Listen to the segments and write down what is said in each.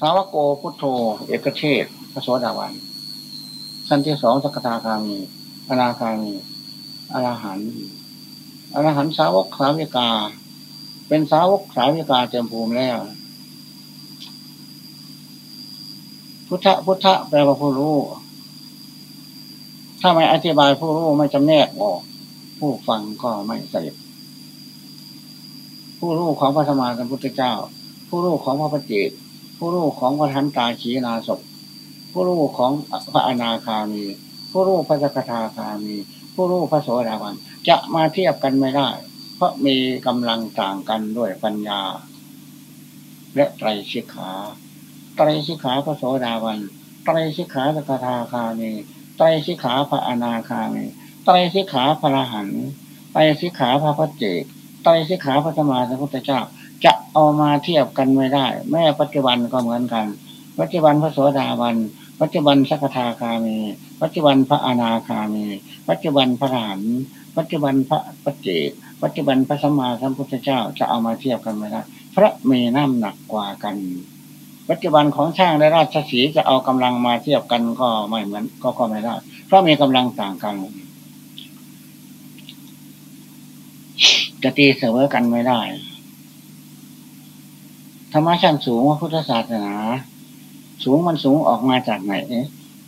สาวโกพุทโธ เอกเชษพระโสดาวันชั้นที่สองสกทาคามีอนาคามีอรหันต์อรหันต์สาวกสาวิกา เป็นสาวกสาวิกาเต็มภูมิแล้ว พุทธพุทธแปลว่าผู้รู้ ถ้าไม่อธิบายผู้รู้ไม่จำแนกออกผู้ฟังก็ไม่สด็จผู้รู้ของพระธรรมาสัมพุทธเจ้า ผู้รู้ของพระปฏิเจ ผู้รู้ของพระทันตาขีนาศพผู้รู้ของพระอนาคามี ผู้รู้พระสกทาคามี ผู้รู้พระโสดาบันจะมาเทียบกันไม่ได้ เพราะมีกำลังต่างกันด้วยปัญญา และไตรสิกขาไตรสิกขาพระโสดาบันไตรสิกขาสกทาคามีไตรสิกขาพระอนาคามีไตรสิกขาพระรหันไตรสิกขาพระพัจเจกไตรสิกขาพระธรรมาสัมพุทธเจ้า จะเอามาเทียบกันไม่ได้ แม้ปัจจุบันก็เหมือนกัน ปัจจุบันพระโสดาบัน ปัจจุบันสักทาคามี ปัจจุบันพระอนาคามี ปัจจุบันพระหานปัจจุบันพระปเจกปัจจุบันพระสัมมาสัมพุทธเจ้าจะเอามาเทียบกันไม่ได้พระมีน้ำหนักกว่ากัน ปัจจุบันของช่างและราชสีจะเอากำลังมาเทียบกันก็ไม่เหมือนก็ก็ไม่ได้เพราะมีกำลังต่างกันจะตีเสมอกันไม่ได้ รรมชาติสูงว่าพุทธศาสนา สูงมันสูงออกมาจากไหน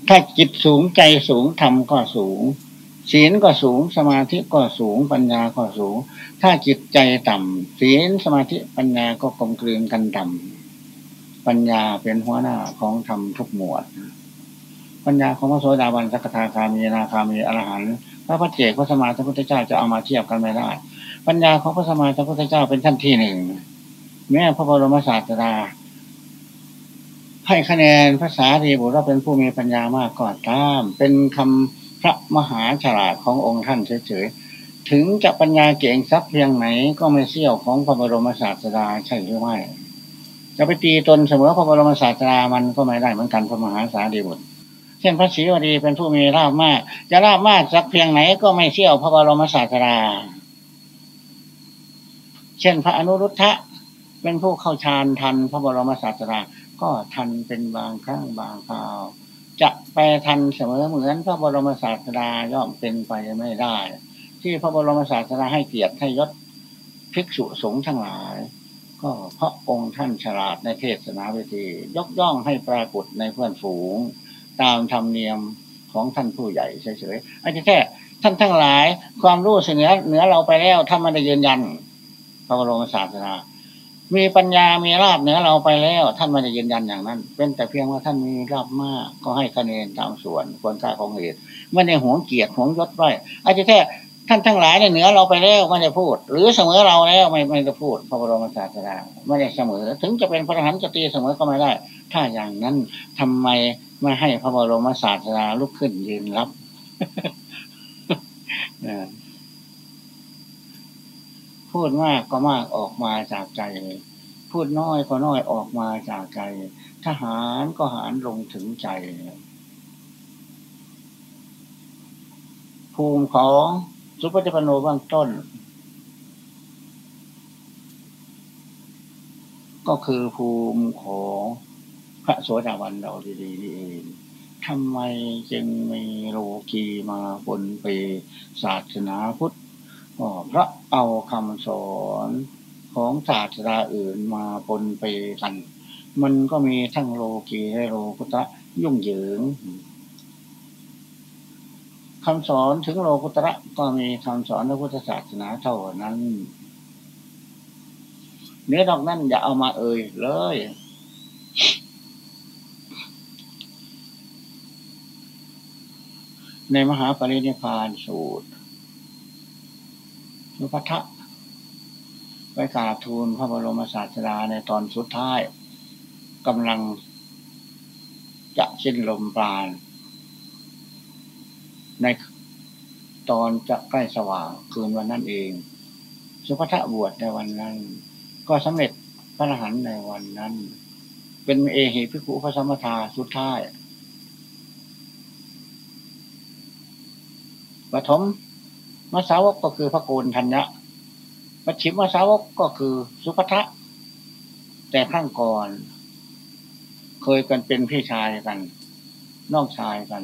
ถ้าจิตสูงใจสูงธรรมก็สูง ศีลก็สูงสมาธิก็สูงปัญญาก็สูง ถ้าจิตใจต่ำศีลสมาธิปัญญาก็กลมกลืนกันต่ำปัญญาเป็นหัวหน้าของธรรมทุกหมวด ปัญญาของพระโสดาบันสักทาคามีนาคามีอรหันต์พระพระเจกพระสมาธิพุทธเจ้าจะเอามาเทียบกันไม่ได้ ปัญญาของพระสมาธิพุทธเจ้าเป็นท่านที่หนึ่ง แม้พระบรมศาสดาให้คะแนนภาษาดีบุตรเราเป็นผู้มีปัญญามากก่อนตาม เป็นคำพระมหาฉลาดขององค์ท่านเฉยๆ ถึงจะปัญญาเก่งสักเพียงไหนก็ไม่เสี้ยวของพระบรมศาสดาใช่หรือไม่ จะไปตีตนเสมอพระบรมศาสดามันก็ไม่ได้เหมือนกันพระมหาสารีบุตร เช่นพระศรีวดีเป็นผู้มีราบมาก จะราบมากสักเพียงไหนก็ไม่เสี้ยวพระบรมศาสดา เช่นพระอนุรุทธะ เป็นผู้เข้าฌานทันพระบรมศาสดาก็ทันเป็นบางครั้งบางคราว จะไปทันเสมอเหมือนพระบรมศาสดาย่อมเป็นไปไม่ได้ ที่พระบรมศาสดาให้เกียรติให้ยศภิกษุสงฆ์ทั้งหลาย ก็เพราะองค์ท่านฉลาดในเทศนาเวทียกย่องให้ปรากฏในเพื่อนฝูง ตามธรรมเนียมของท่านผู้ใหญ่เฉยๆอันนี้แค่ท่านทั้งหลาย ความรู้เสนือเหนือเราไปแล้วท่านไม่ได้ยืนยัน พระบรมศาสดา มีปัญญามีราบเหนือเราไปแล้ว ท่านไม่ได้ยืนยันอย่างนั้น เป็นแต่เพียงว่าท่านมีราบมากก็ให้คะแนนตามส่วนควรค่าของเหตุไม่ได้หวงเกียรติหวงยศไว้อาจจะแค่ท่านทั้งหลายเนี่ยเหนือเราไปแล้วไม่ได้พูด หรือเสมอเราแล้วไม่ไม่ได้พูดพระบรมศาสดาไม่ได้เสมอ ถึงจะเป็นพระอรหันต์จะตีเสมอก็ไม่ได้ ถ้าอย่างนั้นทำไมไม่ให้พระบรมศาสดาลุกขึ้นยืนรับ พูดมากก็มากออกมาจากใจ พูดน้อยก็น้อยออกมาจากใจ ทหารก็หารลงถึงใจภูมิของสุปฏิปโนบ้างต้น ก็คือภูมิของพระโสดาบันเราดีๆนี่เองทำไมจึงมีโลกีมาบนเปศาสนาพุทธ เพราะเอาคำสอนของศาสตราอื่นมาปนไปกัน มันก็มีทั้งโลกีและโลกุตะยุ่งเหยิงคำสอนถึงโลกุตระก็มีคำสอนในพุทธศาสนาเท่านั้นเนื้อดอกนั้นอย่าเอามาเอ่ยเลย ในมหาปรินิพานสูตร นุพัทะไปกราบทูลพระบรมศาสดาในตอนสุดท้ายกำลังจะสิ้นลมปราณ ในตอนจะใกล้สว่างคืนวันนั้นเอง สุภทะบวชในวันนั้น ก็สำเร็จพระอรหันต์ในวันนั้น เป็นเอหิพิคุพระสมทาสุดท้ายปฐม มาสาวกก็คือพระโกนทัญญะปัจฉิมมาสาวกก็คือสุภทะแต่ข้างก่อน เคยกันเป็นพี่ชายกันน้องชายกัน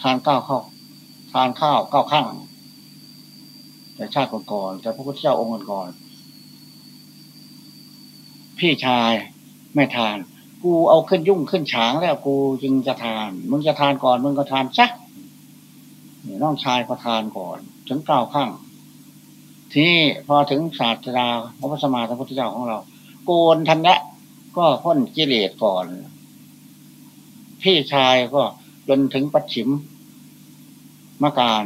ทานข้าวข้าวทานข้าวก้าวข้าง แต่ชาติก่อนแต่พระพุทธเจ้าองค์ก่อนพี่ชายไม่ทาน กูเอาขึ้นยุ่งขึ้นฉางแล้วกูจึงจะทาน มึงจะทานก่อนมึงก็ทานซัก น้องชายก็ทานก่อน ถึงเก้าข้างที่พอถึงศาสตราพระพุทธมาพระพุทธเจ้าของเรา โกนทันละก็พ้นกิเลสก่อน พี่ชายก็จนถึงปัจฉิมมาการ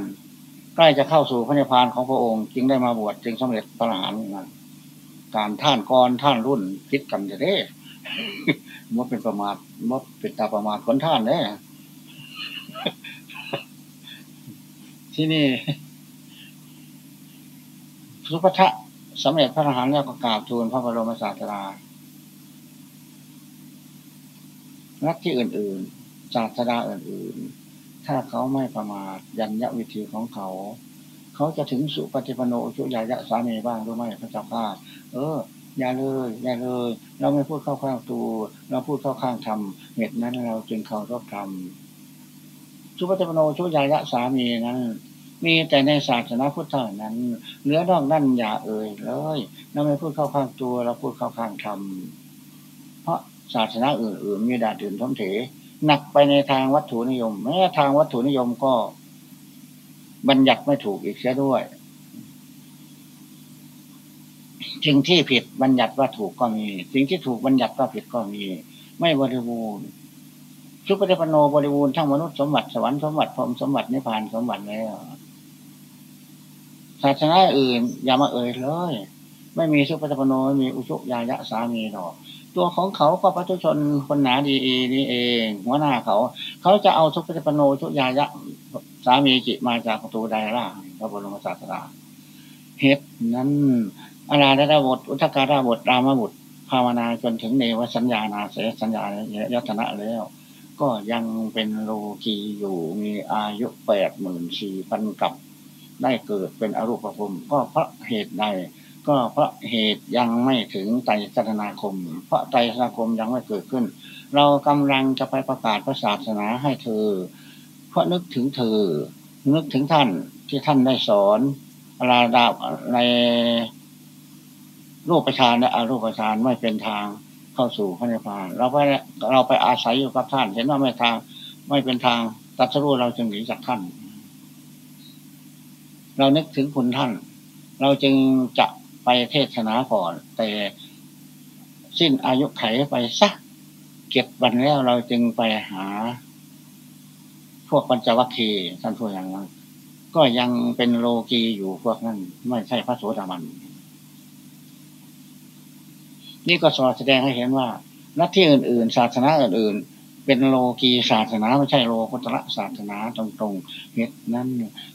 ใกล้จะเข้าสู่พระนิพพานของพระองค์ จึงได้มาบวชจึงสำเร็จพระหานนั้นการท่านกรท่านรุ่นคิดกันจะได้มดเป็นประมาทมดเป็นตาประมาทคนท่านเด้ ที่นี่สุภทะสำเร็จพระอรหันต์แล้วก็กราบทูลพระบรมศาสดาลัทธิอื่นๆ ศาสดาอื่นๆ ถ้าเขาไม่ประมาทยันยะวิธีของเขา เขาจะถึงสุปฏิปโนชุยายะสามีบ้างหรือไม่พระเจ้าข้าเออ อย่าเลย อย่าเลย เราไม่พูดเข้าข้างตัวเราพูดเข้าข้างธรรมเหตุนั้นเราจึงเคารพธรรม สุปฏิปโนชุยายะสามีนั้น มีแต่ในศาสนาพุทธเท่านั้นเหลือนอกนั่นอย่าเอ่ยเลยเราไม่พูดเข้าข้างตัวเราพูดเข้าข้างธรรมเพราะศาสนาอื่นๆมีดาดื่นท้องเถหนักไปในทางวัตถุนิยมแม้ทางวัตถุนิยมก็บัญญัติไม่ถูกอีกเสียด้วยสิ่งที่ผิดบัญญัติว่าถูกก็มี สิ่งที่ถูกบัญญัติว่าผิดก็มี ไม่บริบูรณ์ ชุปฏิปโนบริบูรณ์ทั้งมนุษย์สมบัติสวรรค์สมบัติพรมสมบัตินิพพานสมบัติแล้วศาสนาอื่น อย่ามาเอ่ยเลย ไม่มีชุปฏิปโนไม่มีอุชุยายะสามีหรอกตัวของเขาก็พระทุชนคนหนาดีนี่เอง หัวหน้าเขา เขาจะเอาชุปฏิปโนชุยายะสามีจิมาจากประตูใดล่ะพระบรมศาสดาเหตุนั้นอาราดาบท อุทการาบทรามบุตรภาวนาจนถึงเนวสัญญานาเสสัญญายตนะแล้ว ก็ยังเป็นโลกีอยู่มีอายุแปดหมื่นสี่พันกับ ได้เกิดเป็นอรูปภพก็เพราะเหตุใดก็เพราะเหตุยังไม่ถึงไตรสนาคม เพราะไตรสนาคมยังไม่เกิดขึ้น เรากำลังจะไปประกาศพระศาสนาให้เธอ เพราะนึกถึงเธอ นึกถึงท่านที่ท่านได้สอนอาดาในรูปประชานและอารูปประชานไม่เป็นทาง เข้าสู่พระนิพพานเราไปเราไปอาศัยอยู่กับท่าน เห็นว่าไม่ทางไม่เป็นทางตัดสู้เราจึงหนีจากท่าน เรานึกถึงคุณท่าน เราจึงจะไปเทศนาก่อน แต่สิ้นอายุไขไปสักเก็บวันแล้วเราจึงไปหา พวกปัญจวัคคีย์ท่านพูดอย่างนั้นก็ยังเป็นโลกีอยู่พวกนั้น ไม่ใช่พระโสดาบัน นี่ก็สอดแสดงให้เห็นว่าลัทธิอื่น ๆ ศาสนาอื่น ๆ เป็นโลกีศาสนาไม่ใช่โลกุตระศาสนาตรงๆเหตุนั้น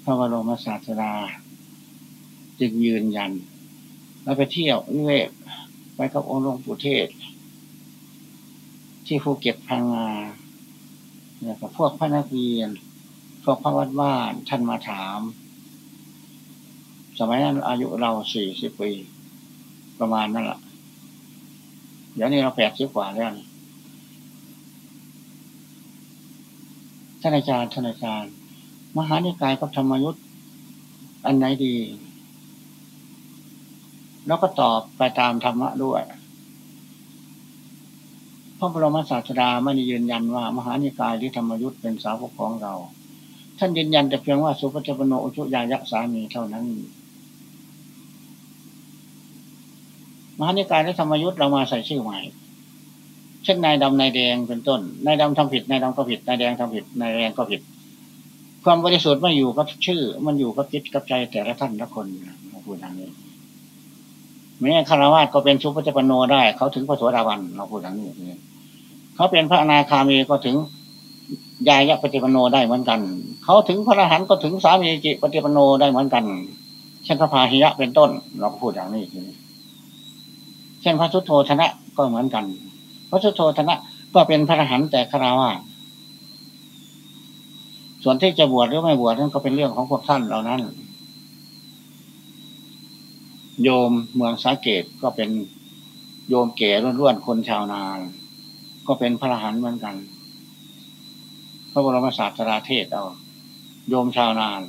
พระบรมศาสดาจึงยืนยัน แล้วไปเที่ยววิเวกไปกับองค์หลวงปู่เทศ ที่ภูเก็ตพังงาเนี่ยกับพวกพระนักเรียน พวกพระวัดบ้านท่านมาถาม สมัยนั้นอายุเราสี่สิบปี ประมาณนั่นแหละ เดี๋ยวนี้เราแปดสิบกว่าแล้วท่านอาจารย์ท่านอาจารย์ มหานิกายกับธรรมยุทธ์อันไหนดี แล้วก็ตอบไปตามธรรมะด้วยพระบรมศาสดาไม่ได้ยืนยันว่ามหานิกายหรือธรรมยุทธ์เป็นสาวกของเรา ท่านยืนยันแต่เพียงว่าสุภจปโนอุชุยายะสามีเท่านั้น มหานิกายและธรรมยุทธ์เรามาใส่ชื่อใหม่ เช่นนายดำนายแดงเป็นต้นนายดำทำผิดนายดำก็ผิดนายแดงทำผิดนายแดงก็ผิด ความบริสุทธิ์ไม่อยู่กับชื่อ มันอยู่กับจิตกับใจแต่ละท่านละคนเราพูดอย่างนี้แม้คารวะก็เป็นชุปจปโนได้ เขาถึงพระโสดาบันเราพูดอย่างนี้เขาเป็นพระอนาคามีก็ถึงยายะปฏิปโนได้เหมือนกัน เขาถึงพระอรหันต์ก็ถึงสามีจิปฏิปโนได้เหมือนกัน เช่นพระพาหิยะเป็นต้น เราก็พูดอย่างนี้ เช่นพระสุโธธนะก็เหมือนกัน พระสุโธธนะก็เป็นพระอรหันต์แต่คราวาส่วนที่จะบวชหรือไม่บวชนั่นก็เป็นเรื่องของพวกท่านเหล่านั้น โยมเมืองสาเกตก็เป็นโยมเก๋ร่วนๆคนชาวนาก็เป็นพระอรหันต์เหมือนกัน พระบรมศาสดาเทศเอาโยมชาวนาน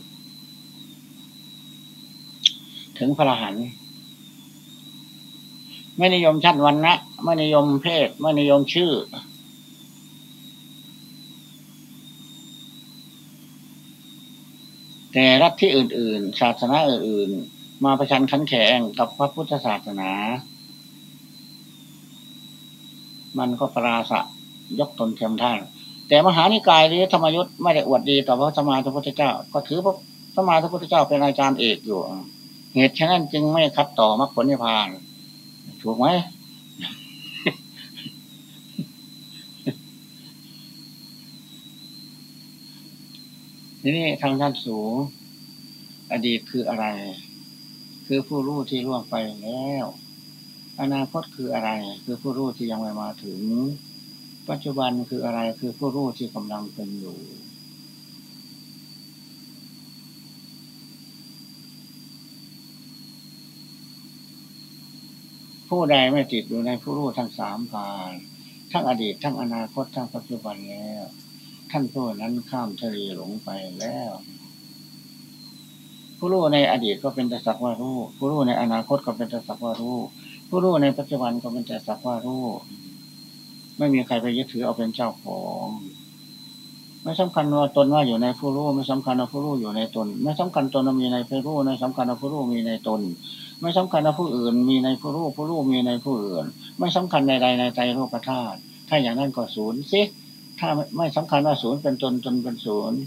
ถึงพระอรหันต์ ไม่นิยมชั้นวันนะไม่นิยมเพศ ไม่นิยมชื่อ แต่รัฐที่อื่น ๆ ศาสนาอื่น ๆ มาประชันขันแข่งกับพระพุทธศาสนา มันก็ปราศยกตนเทียมท่านแต่มหานิกายหรือธรรมยุทธ์ไม่ได้อวดดีต่อพระสมมาพระพุทธเจ้า ก็ถือพระสมมาพระพุทธเจ้าเป็นอาจารย์เอกอยู่ เหตุฉะนั้นจึงไม่คัดต่อมรรคผลนิพพาน ถูกไหมทีนี้ทางด้านสูง อดีตคืออะไร คือผู้รู้ที่ล่วงไปแล้ว อนาคตคืออะไร คือผู้รู้ที่ยังไม่มาถึง ปัจจุบันคืออะไรคือผู้รู้ที่กำลังเป็นอยู่ ผู้ใดไม่ติดอยู่ในผู้รู้ทั้งสามผ่านทั้งอดีตทั้งอนาคตทั้งปัจจุบันแล้ว ท่านผู้นั้นข้ามทะเลหลงไปแล้ว ผู้รู้ในอดีตก็เป็นแต่สักว่ารู้ ผู้รู้ในอนาคตก็เป็นแต่สักว่ารู้ ผู้รู้ในปัจจุบันก็เป็นแต่สักว่ารู้ ไม่มีใครไปยึดถือเอาเป็นเจ้าของไม่สำคัญว่าตนว่าอยู่ในผู้รู้ไม่สำคัญว่าผู้รู้อยู่ในตน ไม่สำคัญตนมีในผู้รู้ไม่สำคัญว่าผู้รู้มีในตน ไม่สำคัญว่าผู้อื่น มีในผู้รู้ผู้รู้มีในผู้อื่น ไม่สำคัญใดๆในใจโลกธาตุถ้าอย่างนั้นก็ศูนย์สิถ้าไม่สำคัญว่าศูนย์เป็นตนตนเป็นศูนย์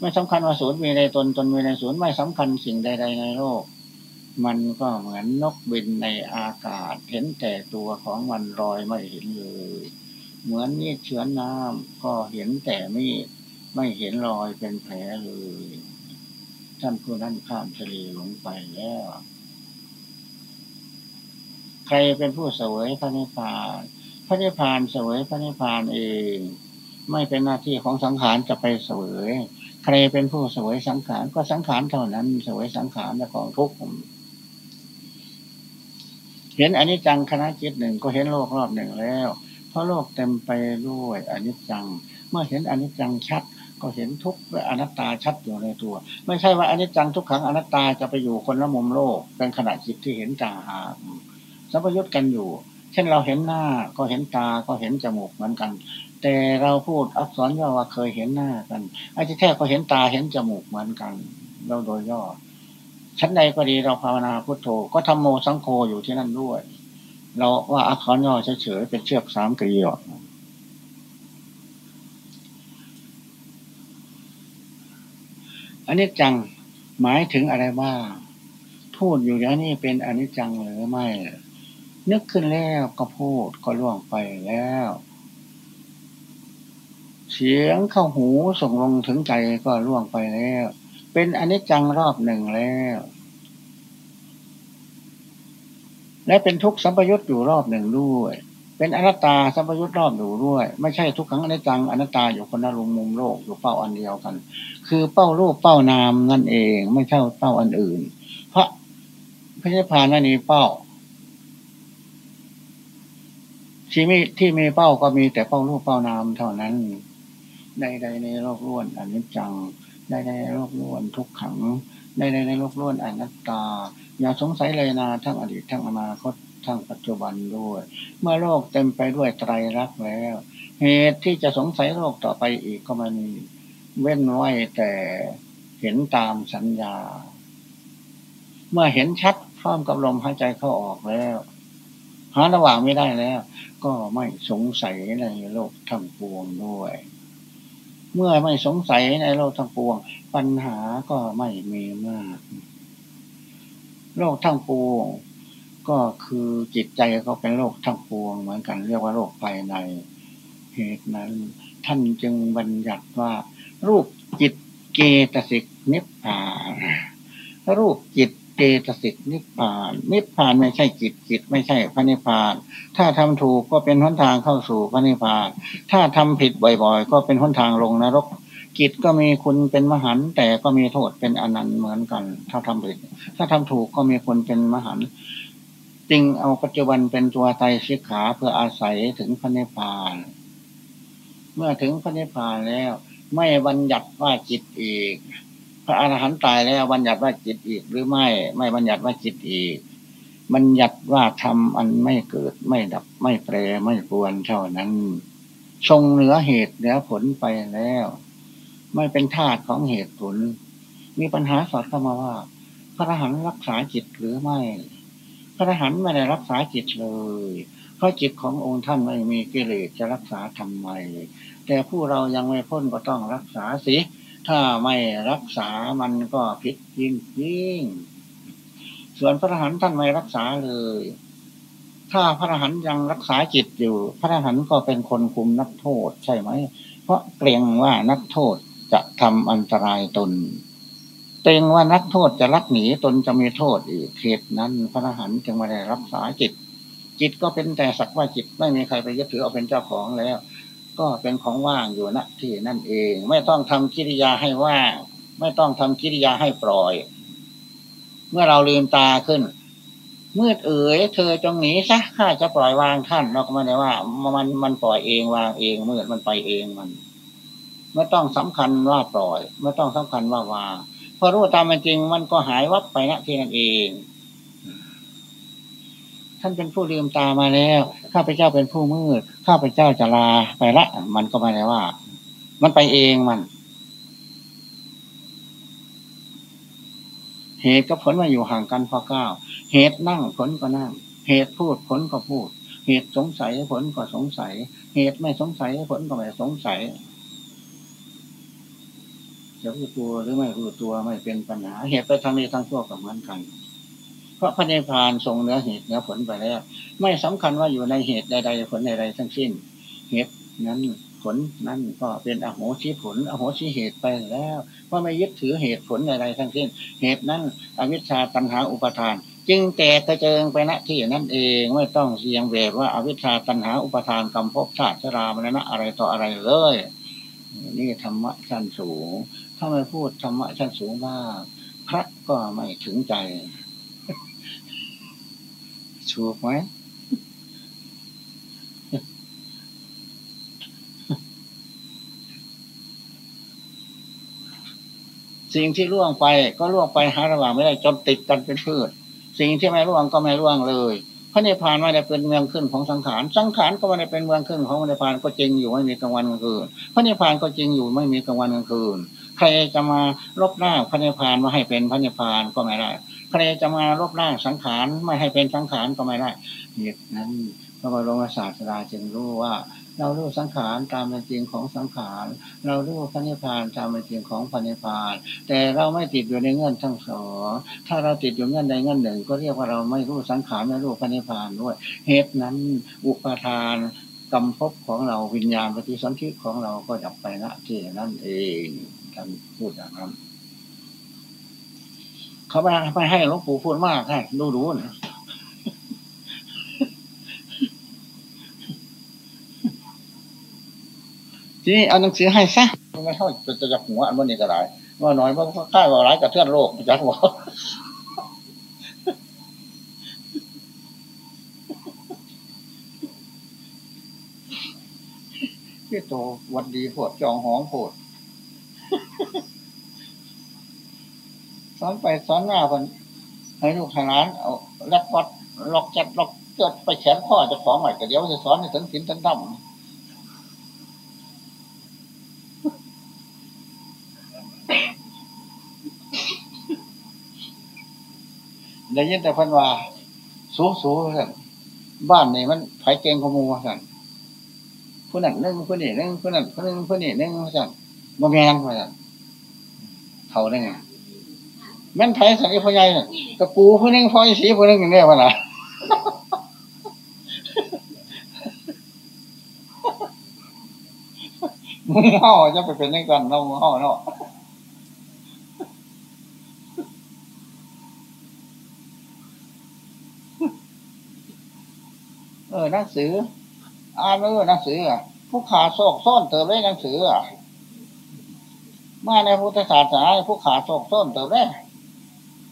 ไม่สำคัญว่าศูนย์มีในตนตนมีในศูนย์ไม่สำคัญสิ่งใด ๆ ในโลก มันก็เหมือนนกบินในอากาศ เห็นแต่ตัวของมันลอยไม่เห็นเลย เหมือนมีดเชื้อน้ำก็เห็นแต่มีดไม่เห็นรอยเป็นแผลเลย ท่านผู้นั้นข้ามทะเลลงไปแล้ว ใครเป็นผู้เสวยพระนิพพาน พระนิพพานเสวยพระนิพพานเอง ไม่เป็นหน้าที่ของสังขารจะไปเสวย ใครเป็นผู้เสวยสังขารก็สังขารเท่านั้นเสวยสังขารและของทุกข์เห็นอนิจจังคณะจิตหนึ่งก็เห็นโลกรอบหนึ่งแล้ว เพราะโลกเต็มไปด้วยอนิจจัง เมื่อเห็นอนิจจังชัดก็เห็นทุกข์และอนัตตาชัดอยู่ในตัว ไม่ใช่ว่าอนิจจังทุกขังอนัตตาจะไปอยู่คนละมุมโลกเป็นขณะจิตที่เห็นจ่าหา สัพยุตกันอยู่ เช่นเราเห็นหน้าก็เห็นตาก็เห็นจมูกเหมือนกัน แต่เราพูดอักษรย่อว่าเคยเห็นหน้ากันไอ้ที่แท้ก็เห็นตาเห็นจมูกเหมือนกัน เราโดยย่อชั้นใดก็ดีเราภาวนาพุทโธก็ทำโมสังโฆอยู่ที่นั่นด้วย เราว่าอักษรย่อเฉยๆเป็นเชือกสามกลียวอันนี้จังหมายถึงอะไรบ้างพูดอยู่อย่างนี้เป็นอนิจจังหรือไม่ นึกขึ้นแล้วก็พูดก็ล่วงไปแล้ว เสียงเข้าหูส่งลงถึงใจก็ล่วงไปแล้ว เป็นอนิจจังรอบหนึ่งแล้ว และเป็นทุกข์สัมปยุตอยู่รอบหนึ่งด้วย เป็นอนัตตาสัมปยุตรอบอยู่ด้วย ไม่ใช่ทุกขังอนิจจังอนัตตาอยู่คนละลุมมุมโลกอยู่เป้าอันเดียวกัน คือเป้ารูปเป้านามนั่นเอง ไม่ใช่เป้าอันอื่นเพราะพระนิพพานนั่นนี้เป้า ชีวิตที่มีเป้าก็มีแต่เป้ารูปเป้านามเท่านั้นใดๆในโลกล้วนอนิจจังใดๆในโลกล้วนทุกขังใดๆในโลกล้วนอนัตตา อย่าสงสัยเลยนาทั้งอดีตทั้งอนาคตทั้งปัจจุบันด้วย เมื่อโลกเต็มไปด้วยไตรลักษณ์แล้ว เหตุที่จะสงสัยโลกต่อไปอีกก็มันเว้นไว้แต่เห็นตามสัญญา เมื่อเห็นชัดพร้อมกับลมหายใจเข้าออกแล้ว หาระหว่างไม่ได้แล้ว ก็ไม่สงสัยในโลกทั้งปวงด้วย เมื่อไม่สงสัยในโลกทั้งปวง ปัญหาก็ไม่มีมาก โลกทั้งปวง ก็คือจิตใจก็เป็นโลกทั้งปวง เหมือนกันเรียกว่าโลกภายในเหตุนั้น ท่านจึงบัญญัติว่า รูปจิตเกตสิกนิพพานรูปจิต เจตสิกนิพพาน นิพพานไม่ใช่จิตจิตไม่ใช่พระนิพพาน ถ้าทำถูกก็เป็นหนทางเข้าสู่พระนิพพาน ถ้าทำผิดบ่อยๆ ก็เป็นหนทางลงนรกจิตก็มีคุณเป็นมหันแต่ก็มีโทษเป็นอนันต์เหมือนกัน ถ้าทำผิด ถ้าทำถูกก็มีคนเป็นมหันจึงเอาปัจจุบันเป็นตัวไตรสิกขาเพื่ออาศัยถึงพระนิพพาน เมื่อถึงพระนิพพานแล้ว ไม่บัญญัติว่าจิตอีก พระอรหันต์ตายแล้วบัญญัติว่าจิตอีก หรือไม่ ไม่บัญญัติว่าจิตอีก บัญญัติว่าทำอันไม่เกิดไม่ดับไม่แปรไม่ปวนเท่านั้น ทรงเหนือเหตุเหนือผลไปแล้ว ไม่เป็นธาตุของเหตุผล มีปัญหาสอดเข้ามาว่า พระอรหันต์รักษาจิตหรือไม่ พระอรหันต์ไม่ได้รักษาจิตเลยเพราะจิตขององค์ท่านไม่มีกิเลสจะรักษาทำไม แต่ผู้เรายังไม่พ้นก็ต้องรักษาสิ ถ้าไม่รักษามันก็ผิดจริงจริงส่วนพระอรหันต์ท่านไม่รักษาเลย ถ้าพระอรหันต์ยังรักษาจิตอยู่ พระอรหันต์ก็เป็นคนคุมนักโทษใช่ไหม เพราะเกรงว่านักโทษจะทำอันตรายตน เกรงว่านักโทษจะลักหนีตนจะมีโทษอีกเหตุนั้น พระอรหันต์จึงไม่ได้รักษาจิต จิตก็เป็นแต่สักว่าจิตไม่มีใครไปยึดถือเอาเป็นเจ้าของแล้ว ก็เป็นของว่างอยู่ณที่นั่นเอง ไม่ต้องทำกิริยาให้ว่าง ไม่ต้องทำกิริยาให้ปล่อย เมื่อเราลืมตาขึ้นมืดเอ๋ยเธอจงหนีซะข้าจะปล่อยวางท่านเราก็ไม่ได้ว่า มันมันปล่อยเองวางเองมืดมันไปเองมัน ไม่ต้องสำคัญว่าปล่อย ไม่ต้องสำคัญว่าวางพอรู้ตามเป็นจริงมันก็หายวับไปณที่นั่นเอง ท่านเป็นผู้ลืมตามาแล้วข้าพเจ้าเป็นผู้มืดข้าพเจ้าจะลาไปละ มันก็ไม่ได้ว่า มันไปเองมัน เหตุกับผลมาอยู่ห่างกันพอเก้าเหตุนั่งผลก็นั่ง เหตุพูดผลก็พูด เหตุสงสัยผลก็สงสัย เหตุไม่สงสัยผลก็ไม่สงสัยจะรู้ตัวหรือไม่รู้ตัวไม่เป็นปัญหา เหตุไปทางนี้ทางชั่วกับเหมือนกัน เพราะพระนิพพานทรงเนื้อเหตุเนื้อผลไปแล้ว ไม่สำคัญว่าอยู่ในเหตุใดๆผลใดๆทั้งสิ้น เหตุนั้นผลนั้นก็เป็นอโหสิผล อโหสิเหตุไปแล้วเพราะไม่ยึดถือเหตุผลใดๆทั้งสิ้น เหตุนั้นอวิชชาตัณหาอุปทาน จึงแตกกระเจิงไปณที่นั่นเองไม่ต้องเสียงแบบว่าอวิชชาตัณหาอุปทานกรรมภพชาติชรามรณะอะไรต่ออะไรเลย นี่ธรรมะชั้นสูง ถ้าไม่พูดธรรมะชั้นสูงมากพระก็ไม่ถึงใจ ชูกไหมสิ่งที่ล่วงไปก็ล่วงไปหาระหว่างไม่ได้จนติดกันเป็นพืช สิ่งที่ไม่ล่วงก็ไม่ล่วงเลย พระนิพพานไม่ได้เป็นเมืองขึ้นของสังขาร สังขารก็ไม่ได้เป็นเมืองขึ้นของพระนิพพานก็จริงอยู่ไม่มีกลางวันกลางคืน พระนิพพานก็จริงอยู่ไม่มีกลางวันกลางคืน ใครจะมาลบล้าพระนิพพานมาให้เป็นพระนิพพานก็ไม่ได้ ใครจะมาลบล้างสังขารไม่ให้เป็นสังขารก็ไม่ได้เหตุนั้นพระบรมศาสดาจึงรู้ว่า เรารู้สังขารตามเป็นจริงของสังขาร เรารู้พระนิพพานตามเป็นจริงของพระนิพพาน แต่เราไม่ติดอยู่ในเงื่อนทั้งสองถ้าเราติดอยู่เงื่อนใดเงื่อนหนึ่ง ก็เรียกว่าเราไม่รู้สังขารไม่รู้พระนิพพานด้วย เหตุนั้นอุปทานกรรมภพของเราวิญญาณปฏิสัมพิของเราก็ดับไปณที่นั่นเองท่านพูดอย่างนั้น เขาไม่ไม่ให้หลวงปู่พูดมากให้ดูดูนะทีนี้เอาหนังสือให้ซะไม่เท่าจะจะหัวอันวันนี้ก็ได้ว่าน้อยว่าค่ายว่าร้ายกับเทือนโลกจักว่าที่โตวันดีโพดจองห้องโพด สอนไปสอนหน้าคนให้ลูกให้ร้านเอาล็อกวัดล็อกจัดล็อกเกิดไปแขนข้อจะของใหม่ก็เดี๋ยวจะสอนให้ถึงสินถึงดำได้ยินแต่พันว่า สูสูสั่นบ้านนี่มันไผเก่งขโมยสั่นผู้นั้นนึ่งผู้นี้นึ่งผู้นั้นผู้นึงผู้นี้นึ่งสั่นบ่แมนสั่นเขาได้ไง แม่นไผสังเกตพ่อใหญ่น่ะกระปูผู้นึงพ่อสีผู้นึงอย่างนี้วะล่ะมึงเฮาจะไปเป็นยังกันเนาะมึงเฮาเนาะเออหนังสืออ่านเออหนังสืออะผู้ขาโศกซ่อนเติมได้หนังสืออะมาในพุทธศาสนาผู้ขาโศกซ่อนเติมได้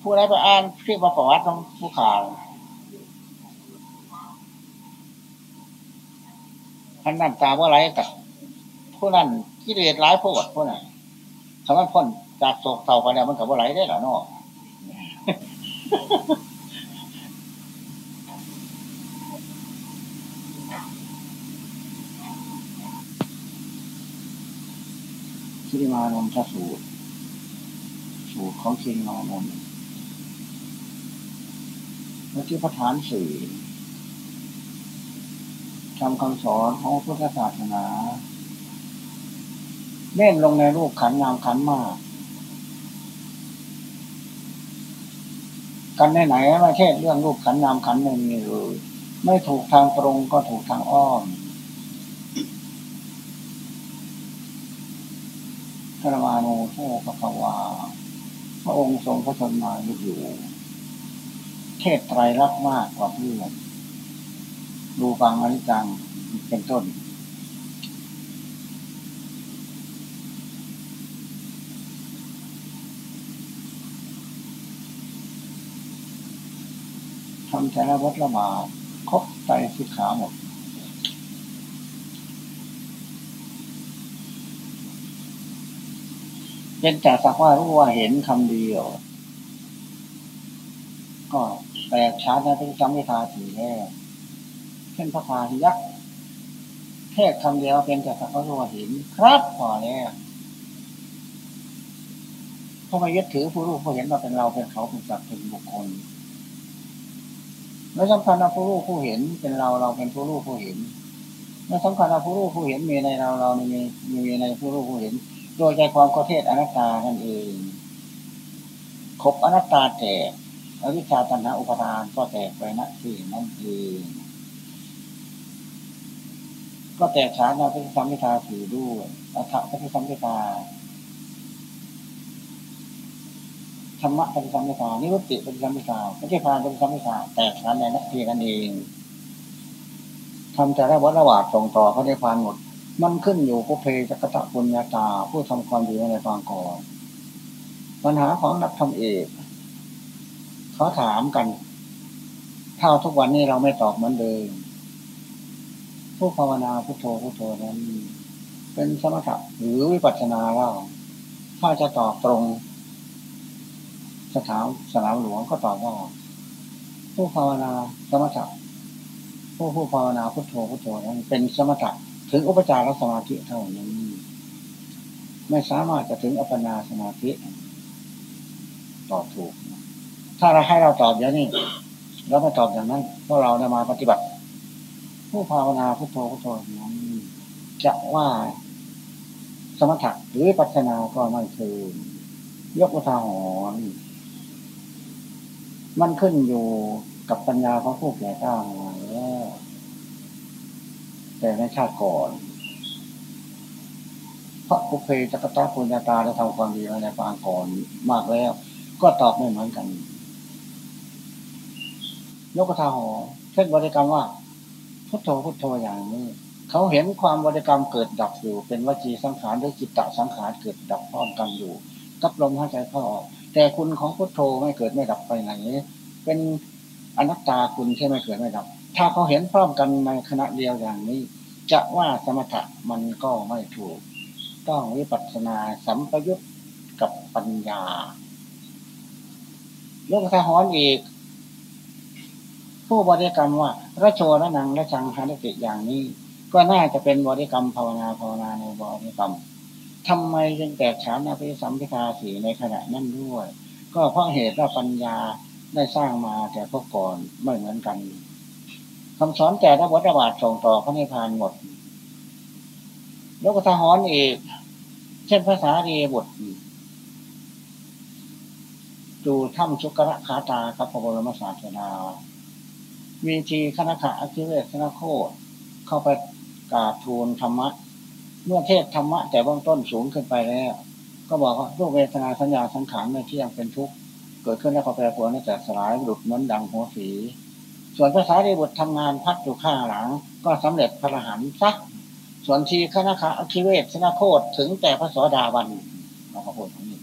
ผู้ใดไปอ่านที่ประวัติของผู้ข่าวท่านนั่นตาว่าไรกับผู้นั้นกิเลสร้ายผู้อดผู้นั้นคำว่าพ้นจากโศกเศร้าไปแล้วมันกับว่าไรได้หรอเนาะคิริมานนทสูตรสูตรของคิริมานนท์ และที่พระฐานสี่ทำคำสอนของพุทธศาสนาเล่นลงในรูปขันงามขันมาก กันไหนๆไม่ใช่เรื่องรูปขันนามขันไม่มีเลยไม่ถูกทางตรงก็ถูกทางอ้อมพระมาโนโชกภาวาพระองค์ทรงพระชนมายุอยู่ เทศไตรลักษณ์มากกว่าเพื่อนดูฟังอนิจังเป็นต้น ทำแต่ละวัดละมาครบใจสิขาหมดเป็นแต่สักว่ารู้ว่าเห็นคำเดียว แตกชาร์จนะที่จำไม่ทาสีแน่เช่นพระพาหิยักษ์แค่คำเดียวเป็นแต่สักว่ารู้ว่าเห็นครับพอแล้วเพราะมายึดถือผู้รู้ผู้เห็นว่าเป็นเราเป็นเขาเป็นสัตว์เป็นบุคคลไม่สำคัญว่าผู้รู้ผู้เห็นเป็นเราเราเป็นผู้รู้ผู้เห็นไม่สำคัญว่าผู้รู้ผู้เห็นมีในเราเรามีมีในผู้รู้ผู้เห็น โดยใจความก็เทศอนัตตานั่นเองครบอนัตตาแตก อวิชชาตัณหาอุปทานก็แตกไปนะที่นั่นเองก็แตกฉานในพระธรรมวิทาถือด้วยอัฏฐพระธรรมวิทาธรรมะเป็นสัมมิทานิรุตติเป็นสัมมิทาไม่ใช่พานเป็นสัมมิทาแตกฉานในนักทีกันเองทำแต่ละวัฏระหวางส่งต่อเขาได้พานหมด มันขึ้นอยู่กุเพจักตะปุญญาตา ผู้ทำความดีในฟางก่อนปัญหาของนักทำเอก เขาถามกันถ้าทุกวันนี้เราไม่ตอบเหมือนเดิมผู้ภาวนาพุทโธพุทโธนั้น เป็นสมถะหรือวิปัสสนาเล่าถ้าจะตอบตรง สถานสนามหลวงก็ตอบว่าผู้ภาวนาสมถะผู้ผู้ภาวนาพุทโธพุทโธนั้น เป็นสมถะถึงอุปจารสมาธิเท่านั้นไม่สามารถจะถึงอัปปนาสมาธิตอบถูก ถ้าเราให้เราตอบอย่างนี้เราไม่ตอบอย่างนั้นเพราะเราได้มาปฏิบัติ ผู้ภาวนาพุทโธพุทโธนั้นจะว่าสมถะหรือปัจนาก็ไม่คือยกอุทาหรณ์มันขึ้นอยู่กับปัญญาของผู้แก่กล้ามาแล้วแต่ในชาติก่อน เพราะกุเพจักรตาปุญญาตาได้ทำความดีในปางก่อนมากแล้ว ก็ตอบไม่เหมือนกัน ยกทาหอเช่นบริกรรมว่าพุทโธพุทโธอย่างนี้ เขาเห็นความบริกรรมเกิดดับอยู่ เป็นวจีสังขารด้วยจิตตสังขารเกิดดับพร้อมกันอยู่กับลมหายใจเข้าออกแต่คุณของพุทโธไม่เกิดไม่ดับไปไหน เป็นอนัตตาคุณใช่ไหมเกิดไม่ดับ ถ้าเขาเห็นพร้อมกันในขณะเดียวอย่างนี้ จะว่าสมถะมันก็ไม่ถูก ต้องวิปัสสนาสัมปยุตกับปัญญาเรื่องทหารอีก ผู้บริกรรมว่าระโชระนังระชังหาติอย่างนี้ ก็น่าจะเป็นบริกรรมภาวนาภาวนาในบริกรรมทำไมจึงแตกฉานอภิสัมพิทาสีในขณะนั้นด้วย ก็เพราะเหตุว่าปัญญาได้สร้างมาแต่พวกก่อนไม่เหมือนกันคำสอนแต่ละวัฏบาทส่งต่อพระนิพพานหมดแล้วก็ทหารอีกเช่นภาษาเรียบทดูถ้ำชุกระคาตากับพระบรมศาสดา มีทีคณะขะอคิเวสนาโคดเข้าไปกราบทูลธรรมะ เมื่อเทศธรรมะ แต่เบื้องต้นสูงขึ้นไปแล้ว ก็บอกว่ารูปเวทนาสัญญาสังขารไม่เที่ยงเป็นทุกข์เกิดขึ้นแล้วก็แปรปรวนแตกสลายหลุดเหมือนดังหัวฝี ส่วนภาษาดีบุตรทำงานพัดอยู่ข้างหลัง ก็สำเร็จพระรหันซัก ส่วนทีคณะคาอคิเวสนาโคตถึงแต่พระสดาบันเราก็พูดตรงนี้